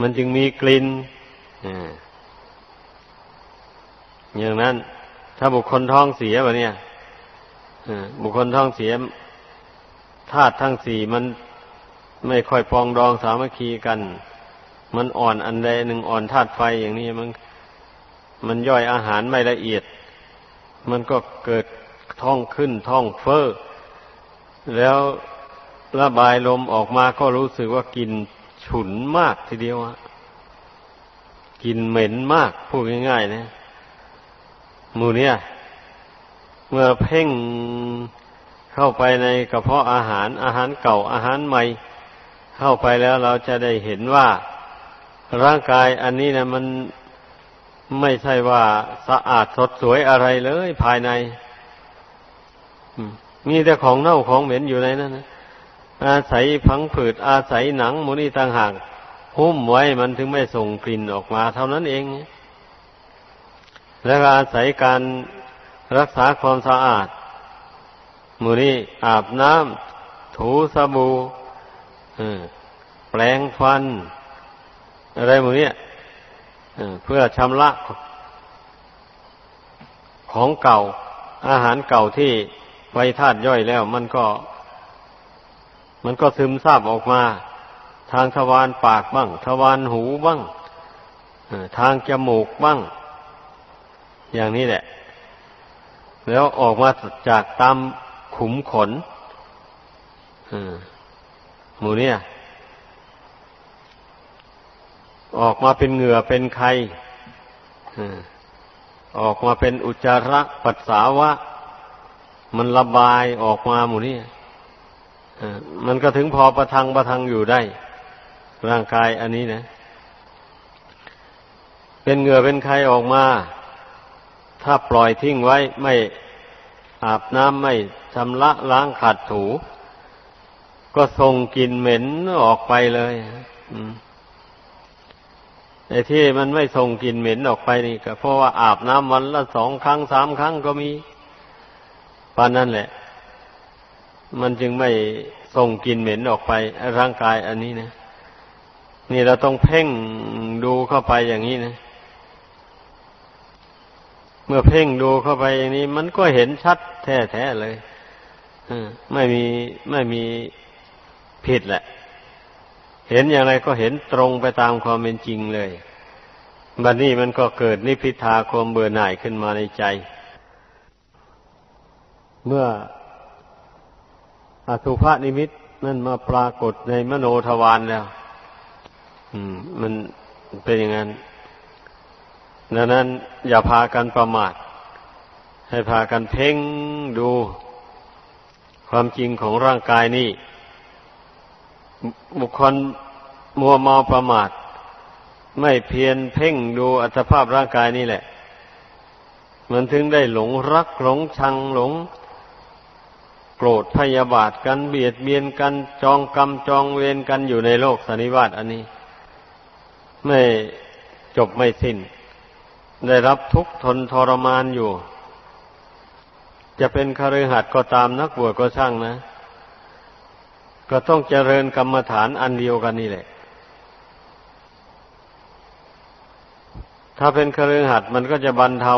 มันจึงมีกลิ่นอย่างนั้น ถ้าบุคคลท้องเสียแบบนี้บุคคลท้องเสียธาตุทั้งสี่มันไม่ค่อยปองดองสามัคคีกัน มันอ่อนอันใดหนึ่งอ่อนธาตุไฟอย่างนี้มัน มันย่อยอาหารไม่ละเอียด มันก็เกิดท้องขึ้นท้องเฟ้อแล้วระบายลมออกมาก็รู้สึกว่ากินฉุนมากทีเดียวอะกินเหม็นมากพูดง่ายๆนะหมูเนี่ย เมื่อเพ่งเข้าไปในกระเพาะอาหารอาหารเก่าอาหารใหม่ เข้าไปแล้วเราจะได้เห็นว่า ร่างกายอันนี้นะมัน ไม่ใช่ว่าสะอาดสดสวยอะไรเลยภายในมีแต่ของเน่าของเหม็นอยู่ในนั้นนะอาศัยพังผืดอาศัยหนังมูนี่ต่างหากหุ้มไว้มันถึงไม่ส่งกลิ่นออกมา เท่านั้นเอง แล้วอาศัยการรักษาความสะอาดมูนี่อาบน้ำถูสบู่แปลงฟัน อะไรมูนี่ เพื่อชำระของเก่า อาหารเก่าที่ไว้ธาตุย่อยแล้ว มันก็ มันก็ซึมซาบออกมา ทางทวารปากบ้าง ทวารหูบ้างทางจมูกบ้าง อย่างนี้แหละ แล้วออกมาจากตามขุมขนหมูเนี่ย ออกมาเป็นเหงื่อเป็นไขออกมาเป็นอุจจาระปัสสาวะ มันระบายออกมาหมู่นี้มันก็ถึงพอประทังประทังอยู่ได้ ร่างกายอันนี้นะ เป็นเหงื่อเป็นไขออกมา ถ้าปล่อยทิ้งไว้ไม่อาบน้ำไม่ชำระล้างขัดถู ก็ส่งกลิ่นเหม็นออกไปเลย อืม ไอ้ที่มันไม่ส่งกลิ่นเหม็นออกไปนี่ก็เพราะว่าอาบน้ำวันละสองครั้งสามครั้งก็มีปานนั่นแหละ มันจึงไม่ส่งกลิ่นเหม็นออกไปร่างกายอันนี้นะนี่เราต้องเพ่งดูเข้าไปอย่างนี้นะเมื่อเพ่งดูเข้าไปอย่างนี้ มันก็เห็นชัดแท้ๆเลยไม่มีไม่มีผิดแหละ เห็นอย่างไรก็เห็นตรงไปตามความเป็นจริงเลยบัดนนี้มันก็เกิดนิพิทาความเบื่อหน่ายขึ้นมาในใจ เมื่ออสุภนิมิตนั่นมาปรากฏในมโนทวารแล้ว อืม มันเป็นอย่างนั้น ดังนั้น อย่าพากันประมาท ให้พากันเพ่งดู ความจริงของร่างกายนี้บุคคล มัวเมาประมาท ไม่เพียรเพ่งดูอัตภาพร่างกายนี่แหละ มันถึงได้หลงรักหลงชังหลง โกรธพยาบาทกันเบียดเบียนกันจองกรรมจองเวรกันอยู่ในโลกสันนิวาตอันนี้ ไม่จบไม่สิ้น ได้รับทุกข์ทนทรมานอยู่ จะเป็นคฤหัสถ์ก็ตามนักบวชก็ช่างนะก็ต้องเจริญกรรมฐานอันเดียวกันนี่แหละ ถ้าเป็นคฤหัสถ์มันก็จะบรรเทา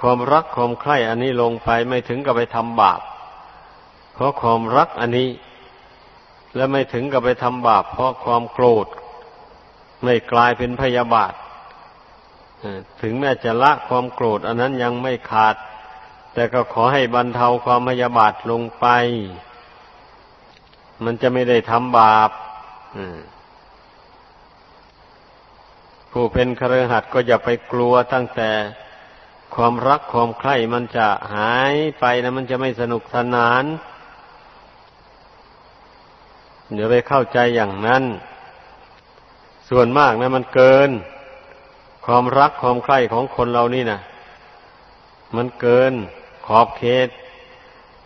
ความรักความใคร่อันนี้ลงไปไม่ถึงกับไปทำบาป เพราะความรักอันนี้ และไม่ถึงกับไปทำบาป เพราะความโกรธ ไม่กลายเป็นพยาบาทถึงแม้จะละความโกรธ อันนั้นยังไม่ขาด แต่ก็ขอให้บรรเทาความพยาบาทลงไป มันจะไม่ได้ทำบาป ผู้เป็นครหัดก็อย่าไปกลัวตั้งแต่ความรักความใคร่มันจะหายไปนะมันจะไม่สนุกสนานเดี๋ยวไปเข้าใจอย่างนั้น ส่วนมากนะมันเกิน ความรักความใคร่ของคนเรานี่นะมันเกินขอบเขต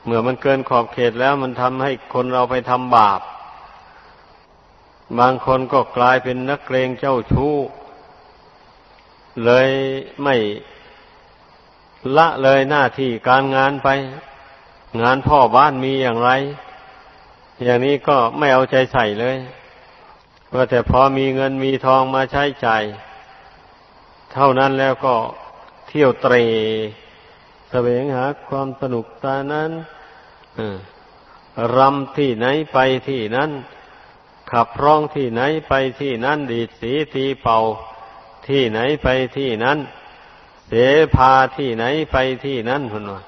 เมื่อมันเกินขอบเขตแล้วมันทำให้คนเราไปทำบาป บางคนก็กลายเป็นนักเกรงเจ้าชู้ เลยไม่ละเลยหน้าที่การงานไป งานพ่อบ้านมีอย่างไร อย่างนี้ก็ไม่เอาใจใส่เลยว่าแต่พอมีเงินมีทองมาใช้ใจ่ายเท่านั้นแล้วก็เที่ยวเตรแสวงหาความสนุกตานั้นรำที่ไหนไปที่นั้น ขับร้องที่ไหนไปที่นั้นดีดสีทีเป่า ที่ไหนไปที่นั้น เสพาที่ไหนไปที่นั้นคนว่า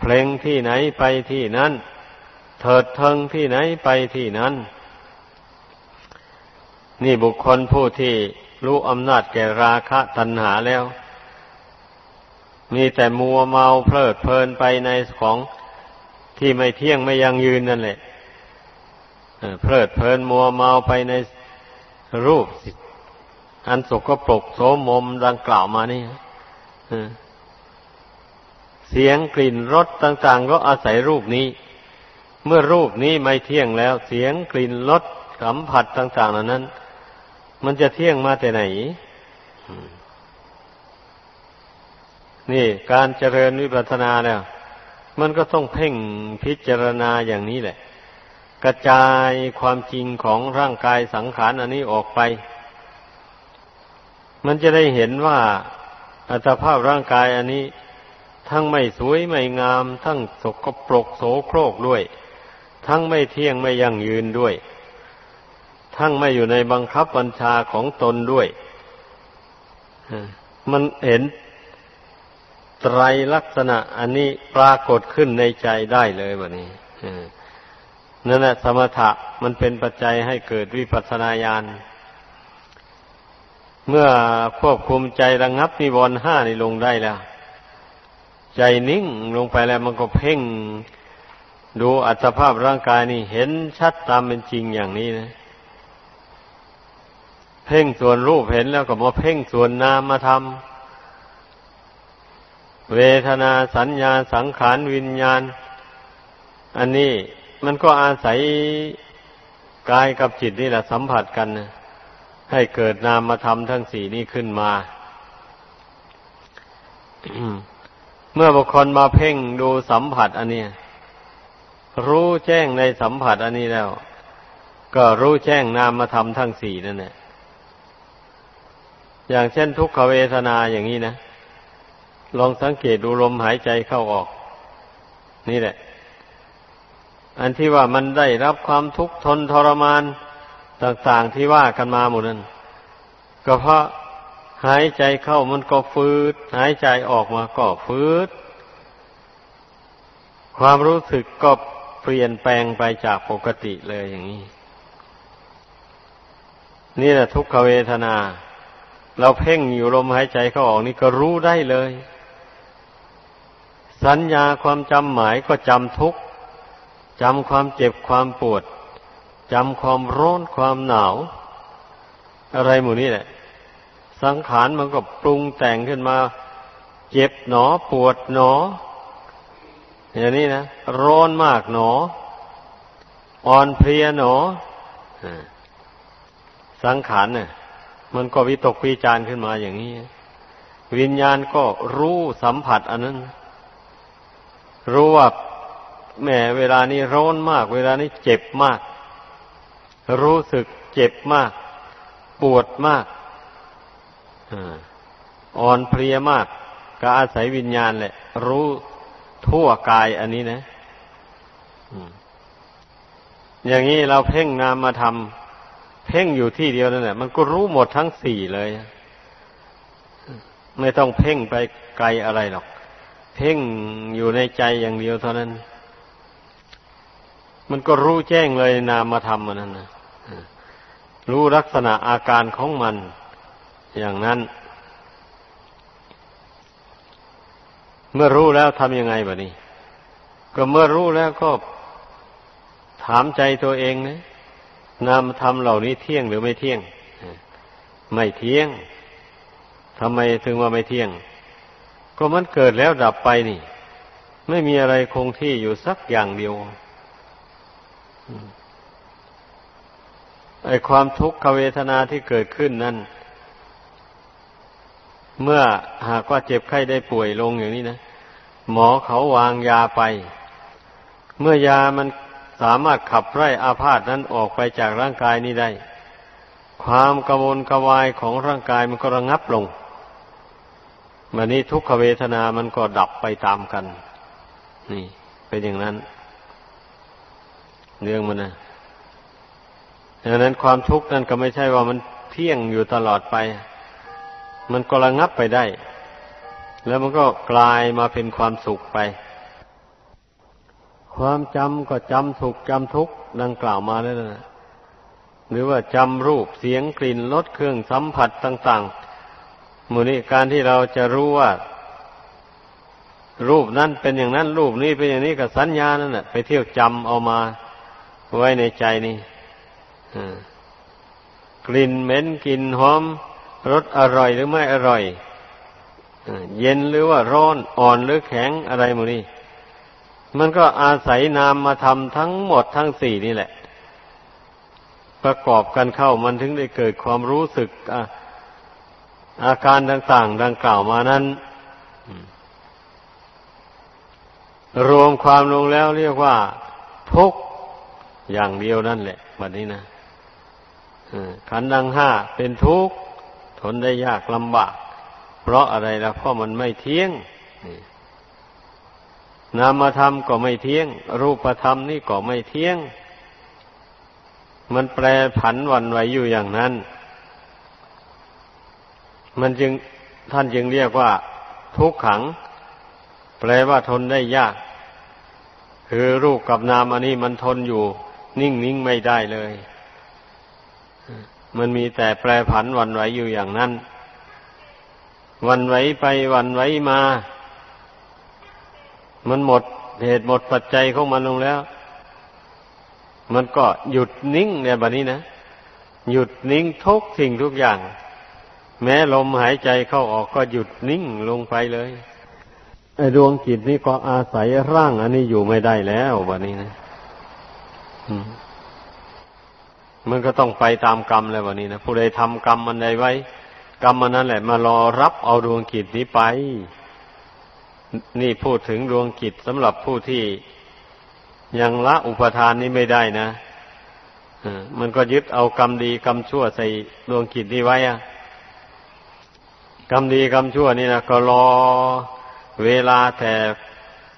เพลงที่ไหนไปที่นั้น เถิดเทิงที่ไหนไปที่นั้น นี่บุคคลผู้ที่รู้อำนาจแก่ราคะตัณหาแล้ว มีแต่มัวเมาเพลิดเพลินไปในของที่ไม่เที่ยงไม่ยังยืนนั่นแหละเพลิดเพลินมัวเมาไปในรูป อันสกปรกโสมมดังกล่าวมานี่เสียงกลิ่นรสต่างๆ ก็อาศัยรูปนี้ เมื่อรูปนี้ไม่เที่ยงแล้ว เสียงกลิ่นรสสัมผัสต่างๆเหล่านั้น มันจะเที่ยงมาแต่ไหนนี่การเจริญวิปัสสนาแล้วมันก็ต้องเพ่งพิจารณาอย่างนี้แหละ กระจายความจริงของร่างกายสังขารอันนี้ออกไป มันจะได้เห็นว่าอัตภาพร่างกายอันนี้ ทั้งไม่สวยไม่งาม ทั้งสกปรกโสโครกด้วย ทั้งไม่เที่ยงไม่ยั่งยืนด้วย ทั้งไม่อยู่ในบังคับบัญชาของตนด้วยมันเห็นไตรลักษณะอันนี้ปรากฏขึ้นในใจได้เลยวันนี้นั่นแหละสมถะมันเป็นปัจจัยให้เกิดวิปัสสนาญาณ เมื่อควบคุมใจระงงับนิวรณ์ห้านี่ลงได้แล้ว ใจนิ่งลงไปแล้วมันก็เพ่ง ดูอัตภาพร่างกายนี่เห็นชัดตามเป็นจริงอย่างนี้นะ เพ่งส่วนรูปเห็นแล้วก็มาเพ่งส่วนนามมาทำเวทนาสัญญาสังขารวิญญาณ อันนี้มันก็อาศัยกายกับจิตนี่แหละสัมผัสกันนะ ให้เกิดนามธรรมทั้งสี่นี้ขึ้นมา เมื่อบุคคลมาเพ่งดูสัมผัสอันนี้รู้แจ้งในสัมผัสอันนี้แล้ว ก็รู้แจ้งนามธรรมทั้งสี่นั่นแหละอย่างเช่นทุกขเวทนาอย่างนี้นะ ลองสังเกตดูลมหายใจเข้าออก นี่แหละ อันที่ว่ามันได้รับความทุกข์ทนทรมาน ต่างๆที่ว่ากันมาหมดนั้นก็เพราะหายใจเข้ามันก็ฟืด หายใจออกมาก็ฟืด ความรู้สึกก็เปลี่ยนแปลงไปจากปกติเลยอย่างนี้ นี่แหละทุกขเวทนา เราเพ่งอยู่ลมหายใจเข้าออกนี่ก็รู้ได้เลย สัญญาความจำหมายก็จำทุกจำความเจ็บความปวด จำความร้อนความหนาว อะไรหมู่นี้แหละ สังขารมันก็ปรุงแต่งขึ้นมา เจ็บหนอปวดหนอ อย่างนี้นะร้อนมากหนอ อ่อนเพลียหนอสังขารเนี่ยมันก็วิตกวิจารขึ้นมาอย่างนี้ วิญญาณก็รู้สัมผัสอันนั้น รู้ว่าแหมเวลานี้ร้อนมาก เวลานี้เจ็บมาก รู้สึกเจ็บมาก ปวดมากอ่อนเพลียมาก ก็อาศัยวิญญาณแหละ รู้ทั่วกายอันนี้นะอย่างนี้เราเพ่งนามมาทำเพ่งอยู่ที่เดียวนั่นแหละมันก็รู้หมดทั้งสี่เลย ไม่ต้องเพ่งไปไกลอะไรหรอก เพ่งอยู่ในใจอย่างเดียวเท่านั้น มันก็รู้แจ้งเลยนามธรรมมันนั้นนะ รู้ลักษณะอาการของมัน อย่างนั้น เมื่อรู้แล้วทำยังไงบะนี้ ก็เมื่อรู้แล้วก็ถามใจตัวเองนะนามธรรมเหล่านี้เที่ยงหรือไม่เที่ยง ไม่เที่ยงทำไมถึงว่าไม่เที่ยง ก็มันเกิดแล้วดับไปนี่ ไม่มีอะไรคงที่อยู่สักอย่างเดียว ไอความทุกขเวทนาที่เกิดขึ้นนั้น เมื่อหากว่าเจ็บไข้ได้ป่วยลงอย่างนี้นะหมอเขาวางยาไป เมื่อยามันสามารถขับไล่อาพาธนั้นออกไปจากร่างกายนี้ได้ ความกระวนกระวายของร่างกายมันก็ระงับลงวันนี้ทุกขเวทนามันก็ดับไปตามกัน นี่ เป็นอย่างนั้น เรื่องมันนะ ดังนั้นความทุกข์นั่นก็ไม่ใช่ว่ามันเที่ยงอยู่ตลอดไป มันก็ระงับไปได้ แล้วมันก็กลายมาเป็นความสุขไป ความจำก็จำสุขจำทุกข์ดังกล่าวมาแล้วนะหรือว่าจำรูปเสียงกลิ่นรสเครื่องสัมผัสต่างๆมูนี้การที่เราจะรู้ว่า รูปนั้นเป็นอย่างนั้นรูปนี้เป็นอย่างนี้กับสัญญานั่นแหะไปเที่ยวจำเอามาไว้ในใจนี่ กลิ่นเหม็นกลิ่นหอมรสอร่อยหรือไม่อร่อยเย็นหรือว่าร้อนอ่อนหรือแข็งอะไรหมดนี่มันก็อาศัยนามมาทำทั้งหมดทั้งสี่นี่แหละ ประกอบกันเข้ามันถึงได้เกิดความรู้สึกอาการต่างๆ ดังกล่าวมานั้นรวมความลงแล้วเรียกว่าทุกอย่างเดียวนั่นแหละ บัดนี้นะ ขันดังห้าเป็นทุกข์ทนได้ยากลำบาก เพราะอะไรล่ะเพราะมันไม่เที่ยงนามธรรมก็ไม่เที่ยง รูปธรรมนี่ก็ไม่เที่ยง มันแปรผันวันไหวอยู่อย่างนั้น มันจึงท่านจึงเรียกว่า ทุกขัง แปลว่าทนได้ยาก คือรูปกับนามอันนี้มันทนอยู่ นิ่งนิ่งไม่ได้เลย มันมีแต่แปรผันวันไหวอยู่อย่างนั้น วันไหวไปวันไหวมา มันหมดเหตุหมดปัจจัยของมันลงแล้ว มันก็หยุดนิ่งเนี่ยแบบนี้นะ หยุดนิ่งทุกสิ่งทุกอย่าง แม้ลมหายใจเข้าออกก็หยุดนิ่งลงไปเลยไอ้ดวงจิตนี่ก็อาศัยร่างอันนี้อยู่ไม่ได้แล้วแบบนี้นะ มันก็ต้องไปตามกรรมเลยวันนี้นะผู้ใดทำกรรมมันใดไว้ กรรมมันนั่นแหละ มารอรับเอาดวงจิตนี้ไป นี่พูดถึงดวงกิจสำหรับผู้ที่ยังละอุปทานนี้ไม่ได้นะมันก็ยึดเอากรรมดีกรรมชั่วใส่ดวงกิจนี้ไว้อะกรรมดีกรรมชั่วนี่นะก็รอเวลาแต่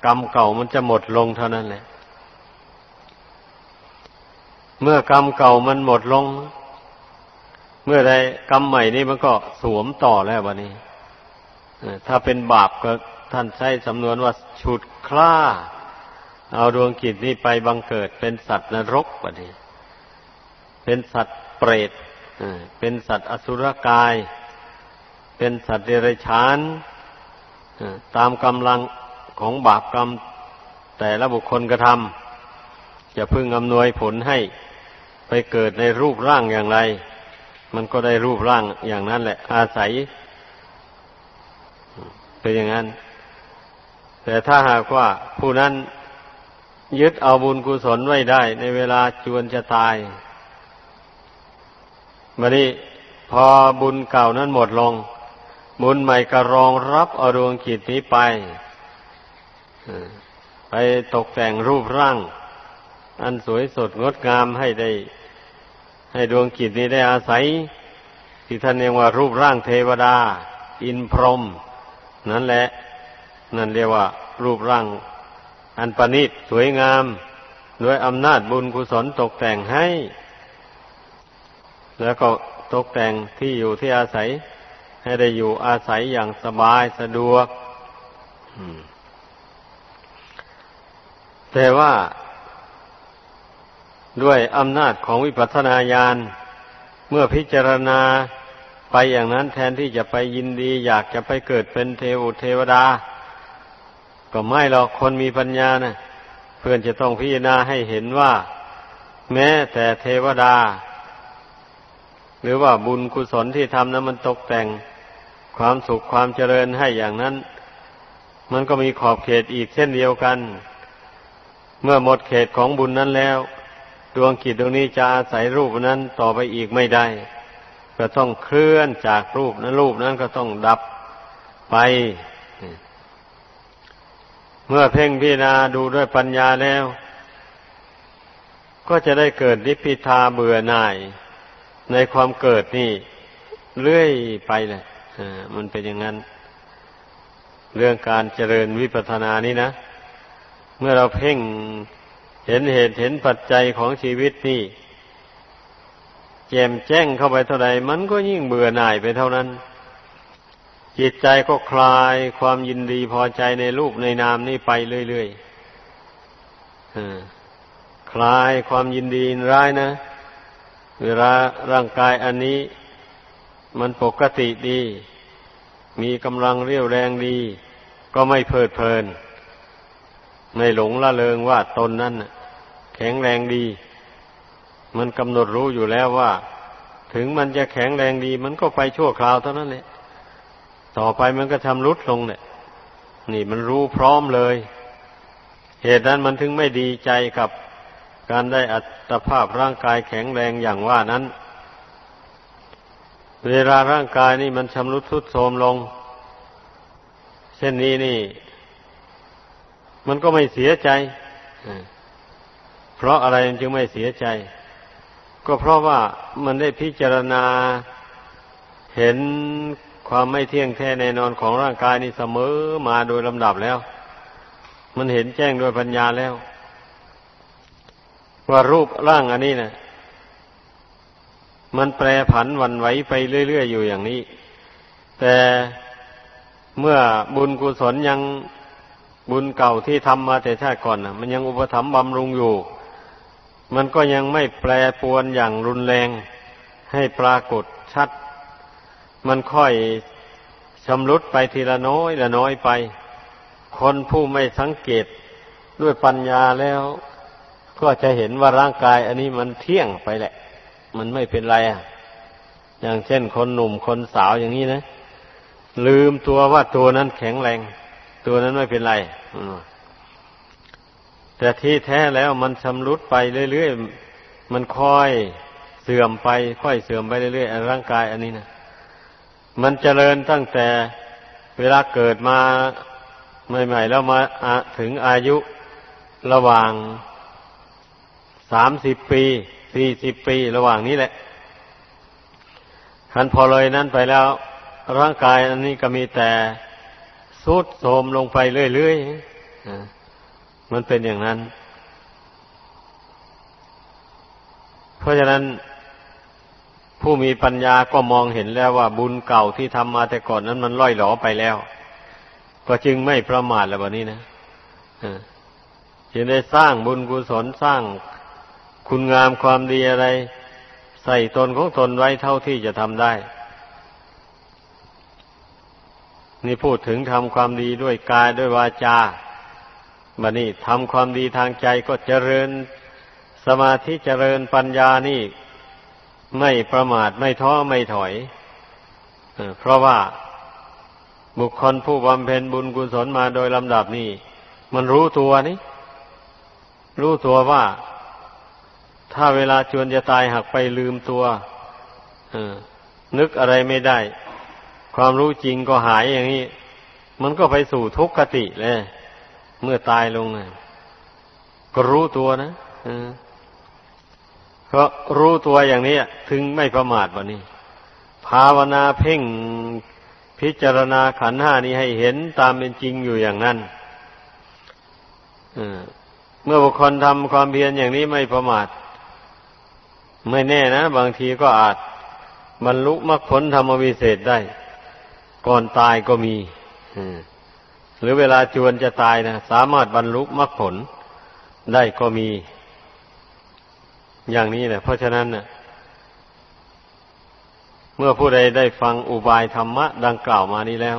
กรรมเก่ามันจะหมดลงเท่านั้นแหละ เมื่อกรรมเก่ามันหมดลง เมื่อใดกรรมใหม่นี่มันก็สวมต่อแล้ววันนี้ถ้าเป็นบาปก็ท่านใช้สำนวนว่าฉุดคล้า เอาดวงกิจนี้ไปบังเกิด เป็นสัตว์นรกปะนี้ เป็นสัตว์เปรตเป็นสัตว์อสุรกาย เป็นสัตว์เดรัจฉานตามกำลังของบาปกรรมแต่ละบุคคลกระทำจะพึ่งอำนวยผลให้ ไปเกิดในรูปร่างอย่างไร มันก็ได้รูปร่างอย่างนั้นแหละ อาศัย เป็นอย่างนั้น แต่ถ้าหากว่าผู้นั้นยึดเอาบุญกุศลไว้ได้ ในเวลาจวนจะตายมานี้พอบุญเก่านั้นหมดลง บุญใหม่ก็รองรับอดวงขิดนี้ไปไปตกแต่งรูปร่าง อันสวยสดงดงามให้ได้ ให้ดวงกิจนี้ได้อาศัย ที่ท่านเรียกว่ารูปร่างเทวดา อินพรหมนั่นแหละ นั่นเรียกว่า รูปร่าง อันประณีตสวยงาม ด้วยอำนาจบุญกุศลตกแต่งให้ แล้วก็ตกแต่งที่อยู่ที่อาศัย ให้ได้อยู่อาศัยอย่างสบายสะดวกแต่ว่า ด้วยอำนาจของวิปัสสนาญาณเมื่อพิจารณาไปอย่างนั้นแทนที่จะไปยินดี อยากจะไปเกิดเป็นเทวเทวดา ก็ไม่หรอกคนมีปัญญานะเพื่อนจะต้องพิจารณาให้เห็นว่า แม้แต่เทวดา หรือว่าบุญกุศลที่ทำนั้นมันตกแต่งความสุขความเจริญให้อย่างนั้น มันก็มีขอบเขตอีกเช่นเดียวกัน เมื่อหมดเขตของบุญนั้นแล้ว ดวงกิจดวงนี้จะอาศัยรูปนั้นต่อไปอีกไม่ได้ ก็ต้องเคลื่อนจากรูปนั้นรูปนั้นก็ต้องดับไป เมื่อเพ่งพิจารณาดูด้วยปัญญาแล้ว ก็จะได้เกิดนิพพิทาเบื่อหน่าย ในความเกิดนี่เรื่อยไปเลยมันเป็นอย่างนั้น เรื่องการเจริญวิปัสสนานี้นะ เมื่อเราเพ่ง เห็นเหตุเห็นปัจจัยของชีวิตนี่แจมแจ้งเข้าไปเท่าใดมันก็ยิ่งเบื่อหน่ายไปเท่านั้น จิตใจก็คลายความยินดีพอใจในรูปในนามนี่ไปเรื่อยๆคลายความยินดีร้ายนะ เวลาร่างกายอันนี้ มันปกติดี มีกำลังเรียวแรงดี ก็ไม่เพลิดเพลิน ไม่หลงละเลงว่าตนนั้น แข็งแรงดี มันกำหนดรู้อยู่แล้วว่า ถึงมันจะแข็งแรงดี มันก็ไปชั่วคราวเท่านั้นแหละต่อไปมันก็ทำรุดลงเนี่ย นี่มันรู้พร้อมเลย เหตุนั้นมันถึงไม่ดีใจกับการได้อัตภาพร่างกายแข็งแรงอย่างว่านั้น เวลาร่างกายนี่มันชำรุดทรุดโทรมลง เช่นนี้นี่ มันก็ไม่เสียใจ เพราะอะไรมันจึงไม่เสียใจ ก็เพราะว่ามันได้พิจารณาเห็นความไม่เที่ยงแท้แน่นอนของร่างกายนี่เสมอมาโดยลำดับแล้ว มันเห็นแจ้งโดยปัญญาแล้ว ว่ารูปร่างอันนี้นะมันแปรผันวันไหวไปเรื่อยๆอยู่อย่างนี้ แต่เมื่อบุญกุศลยังบุญเก่าที่ทำมาแต่ชาติก่อนนะมันยังอุปถัมภ์บำรุงอยู่ มันก็ยังไม่แปรปวนอย่างรุนแรงให้ปรากฏชัด มันค่อยชำรุดไปทีละน้อยละน้อยไป คนผู้ไม่สังเกตด้วยปัญญาแล้ว ก็จะเห็นว่าร่างกายอันนี้มันเที่ยงไปแหละ มันไม่เป็นไรอะ อย่างเช่นคนหนุ่มคนสาวอย่างนี้นะ ลืมตัวว่าตัวนั้นแข็งแรง ตัวนั้นไม่เป็นไร แต่ที่แท้แล้วมันชำรุดไปเรื่อยๆ มันค่อยเสื่อมไป ค่อยเสื่อมไปเรื่อยๆร่างกายอันนี้นะมันเจริญตั้งแต่เวลาเกิดมาใหม่ๆแล้วมาถึงอายุระหว่างสามสิบปีสี่สิบปีระหว่างนี้แหละคันพอเลยนั้นไปแล้ว ร่างกายอันนี้ก็มีแต่สุดโทมลงไปเรื่อยๆ มันเป็นอย่างนั้น เพราะฉะนั้น ผู้มีปัญญาก็มองเห็นแล้วว่าบุญเก่าที่ทำมาแต่ก่อนนั้นมันล่อยหลอไปแล้ว ก็จึงไม่ประมาทแล้ววันนี้นะจึงได้สร้างบุญกุศลสร้างคุณงามความดีอะไร ใส่ตนของตนไว้เท่าที่จะทำได้ นี่พูดถึงทำความดีด้วยกายด้วยวาจา บันนี้ทำความดีทางใจก็เจริญสมาธิเจริญปัญญานี่ ไม่ประมาทไม่ท้อไม่ถอยเพราะว่าบุคคลผู้บำเพ็ญบุญกุศลมาโดยลำดับนี้มันรู้ตัวนี่รู้ตัวว่า ถ้าเวลาชวนจะตายหักไปลืมตัวนึกอะไรไม่ได้ ความรู้จริงก็หายอย่างนี้ มันก็ไปสู่ทุกขติเลย เมื่อตายลงก็รู้ตัวนะเพราะรู้ตัวอย่างนี้ถึงไม่ประมาทวันนี้ ภาวนาเพ่งพิจารณาขันห้านี้ให้เห็นตามเป็นจริงอยู่อย่างนั้นเมื่อบุคคลทำความเพียรอย่างนี้ไม่ประมาท ไม่แน่นะ บางทีก็อาจบรรลุมรรคผลธรรมวิเศษได้ ก่อนตายก็มี หรือเวลาจวนจะตายนะสามารถบรรลุมรรคผลได้ก็มีอย่างนี้แหละ เพราะฉะนั้นนะเมื่อผู้ใดได้ฟังอุบายธรรมะ ดังกล่าวมานี้แล้ว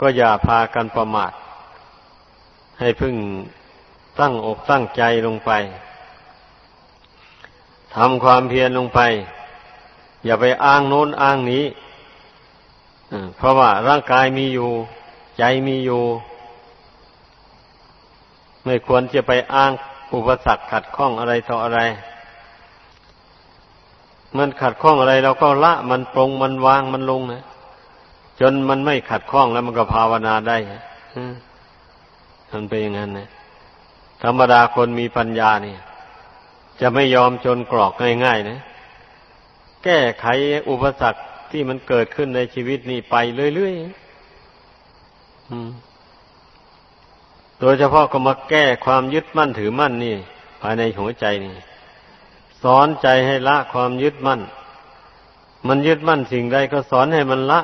ก็อย่าพากันประมาท ให้พึ่งตั้งอกตั้งใจลงไปทำความเพียรลงไป อย่าไปอ้างโน้นอ้างนี้เพราะว่าร่างกายมีอยู่ ใจมีอยู่ ไม่ควรจะไปอ้างอุปสรรคขัดข้องอะไรต่ออะไร มันขัดข้องอะไรเราก็ละมันปรงมันวางมันลงนะจนมันไม่ขัดข้องแล้วมันก็ภาวนาได้มันเป็นอย่างนั้นนะธรรมดาคนมีปัญญาเนี่ย จะไม่ยอมจนกรอกง่ายๆนะแก้ไขอุปสรรคที่มันเกิดขึ้นในชีวิตนี้ไปเรื่อยๆ โดยเฉพาะก็มาแก้ความยึดมั่นถือมั่นนี่ ภายในหัวใจนี่สอนใจให้ละความยึดมั่น มันยึดมั่นสิ่งใดก็สอนให้มันละ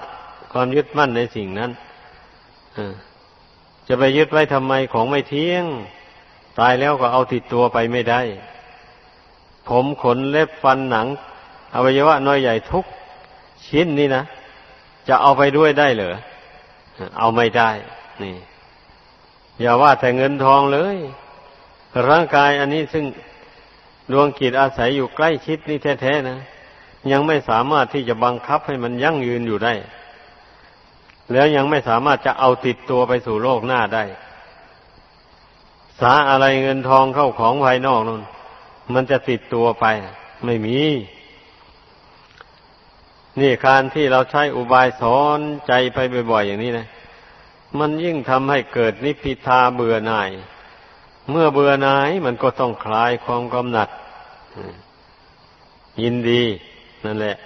ความยึดมั่นในสิ่งนั้นจะไปยึดไว้ทำไมของไม่เที่ยง ตายแล้วก็เอาติดตัวไปไม่ได้ ผมขนเล็บฟันหนังอวัยวะน้อยใหญ่ทุกชิ้นนี่นะ จะเอาไปด้วยได้เหรอ เอาไม่ได้ นี่ อย่าว่าแต่เงินทองเลย ร่างกายอันนี้ซึ่งดวงกิจอาศัยอยู่ใกล้ชิดนี่แท้ๆนะ ยังไม่สามารถที่จะบังคับให้มันยั่งยืนอยู่ได้ แล้วยังไม่สามารถจะเอาติดตัวไปสู่โลกหน้าได้ สาอะไรเงินทองเข้าของภายนอกนั่นมันจะติดตัวไป ไม่มี นี่การที่เราใช้อุบายสอนใจไปบ่อย ๆ อย่างนี้นะมันยิ่งทำให้เกิดนิพพิทาเบื่อหน่าย เมื่อเบื่อหน่ายมันก็ต้องคลายความกำหนัด ยินดี นั่นแหละ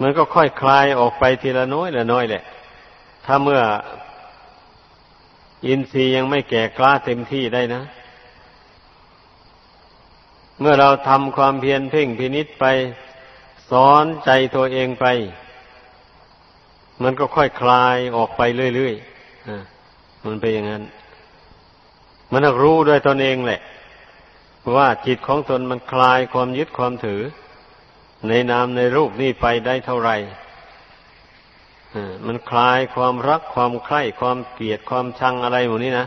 มันก็ค่อยคลายออกไปทีละน้อยละน้อยแหละ ถ้าเมื่ออินทรีย์ยังไม่แก่กล้าเต็มที่ได้นะ เมื่อเราทำความเพียรเพ่งพินิษไป สอนใจตัวเองไป มันก็ค่อยคลายออกไปเรื่อยๆมันเป็นอย่างนั้น มันรู้ด้วยตนเองแหละ ว่าจิตของตนมันคลายความยึดความถือ ในนามในรูปนี่ไปได้เท่าไหร่มันคลายความรักความใคร่ความเกลียดความชังอะไรหมดนี้นะ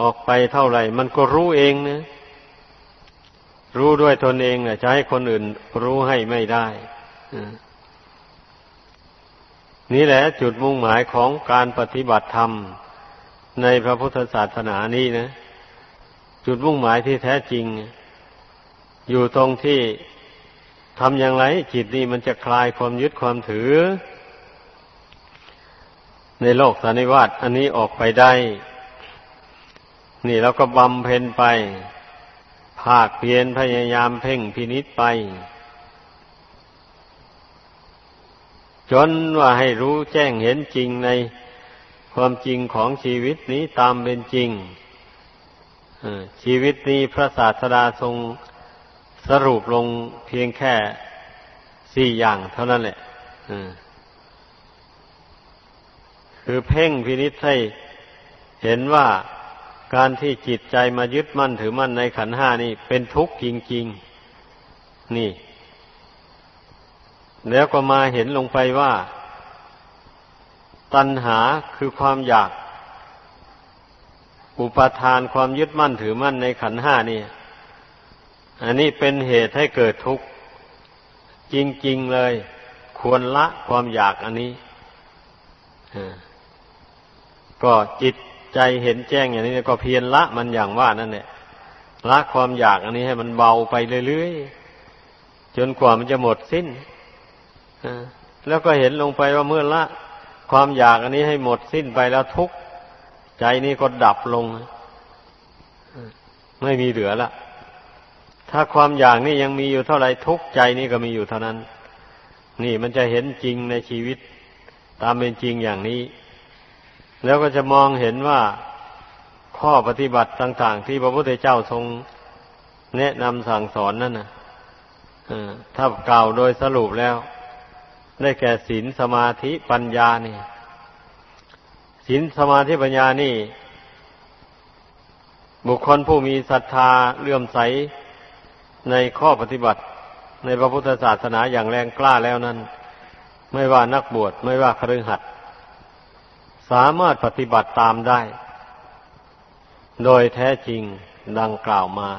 ออกไปเท่าไหร่ มันก็รู้เองนะ รู้ด้วยตนเองจะให้คนอื่นรู้ให้ไม่ได้นี่แหละจุดมุ่งหมายของการปฏิบัติธรรมในพระพุทธศาสนานี้นะ จุดมุ่งหมายที่แท้จริง อยู่ตรงที่ทำอย่างไร จิตนี้มันจะคลายความยึดความถือ ในโลกสันนิวาตอันนี้ออกไปได้ นี่เราก็บำเพ็ญไป ภาคเพียรพยายามเพ่งพินิษไป จนว่าให้รู้แจ้งเห็นจริงในความจริงของชีวิตนี้ตามเป็นจริงชีวิตนี้พระศาสดาทรงสรุปลงเพียงแค่สี่อย่างเท่านั้นแหละคือเพ่งพินิษให้เห็นว่า การที่จิตใจมายึดมั่นถือมั่นในขันห้านี่เป็นทุกข์จริงๆ นี่ แล้วก็มาเห็นลงไปว่า ตัณหาคือความอยาก อุปทานความยึดมั่นถือมั่นในขันห้านี่ อันนี้เป็นเหตุให้เกิดทุกข์ จริงๆเลย ควรละความอยากอันนี้ก็จิต ใจเห็นแจ้งอย่างนี้ก็เพียรละมันอย่างว่านั่นแหละละความอยากอันนี้ให้มันเบาไปเรื่อยๆจนกว่ามันจะหมดสิ้นแล้วก็เห็นลงไปว่าเมื่อละ ความอยากอันนี้ให้หมดสิ้นไปแล้วทุกใจนี้ก็ดับลงไม่มีเหลือละถ้าความอยากนี่ยังมีอยู่เท่าไหร่ทุกใจนี่ก็มีอยู่เท่านั้น นี่มันจะเห็นจริงในชีวิต ตามเป็นจริงอย่างนี้ แล้วก็จะมองเห็นว่าข้อปฏิบัติต่าง ๆ ที่พระพุทธเจ้าทรงแนะนำสั่งสอนนั่นนะถ้ากล่าวโดยสรุปแล้ว ได้แก่ศีลสมาธิปัญญานี่ศีลสมาธิปัญญานี่ บุคคลผู้มีศรัทธาเลื่อมใสในข้อปฏิบัติ ในพระพุทธศาสนาอย่างแรงกล้าแล้วนั้น ไม่ว่านักบวชไม่ว่าครือขัด สามารถปฏิบัติตามได้ โดยแท้จริงดังกล่าวมา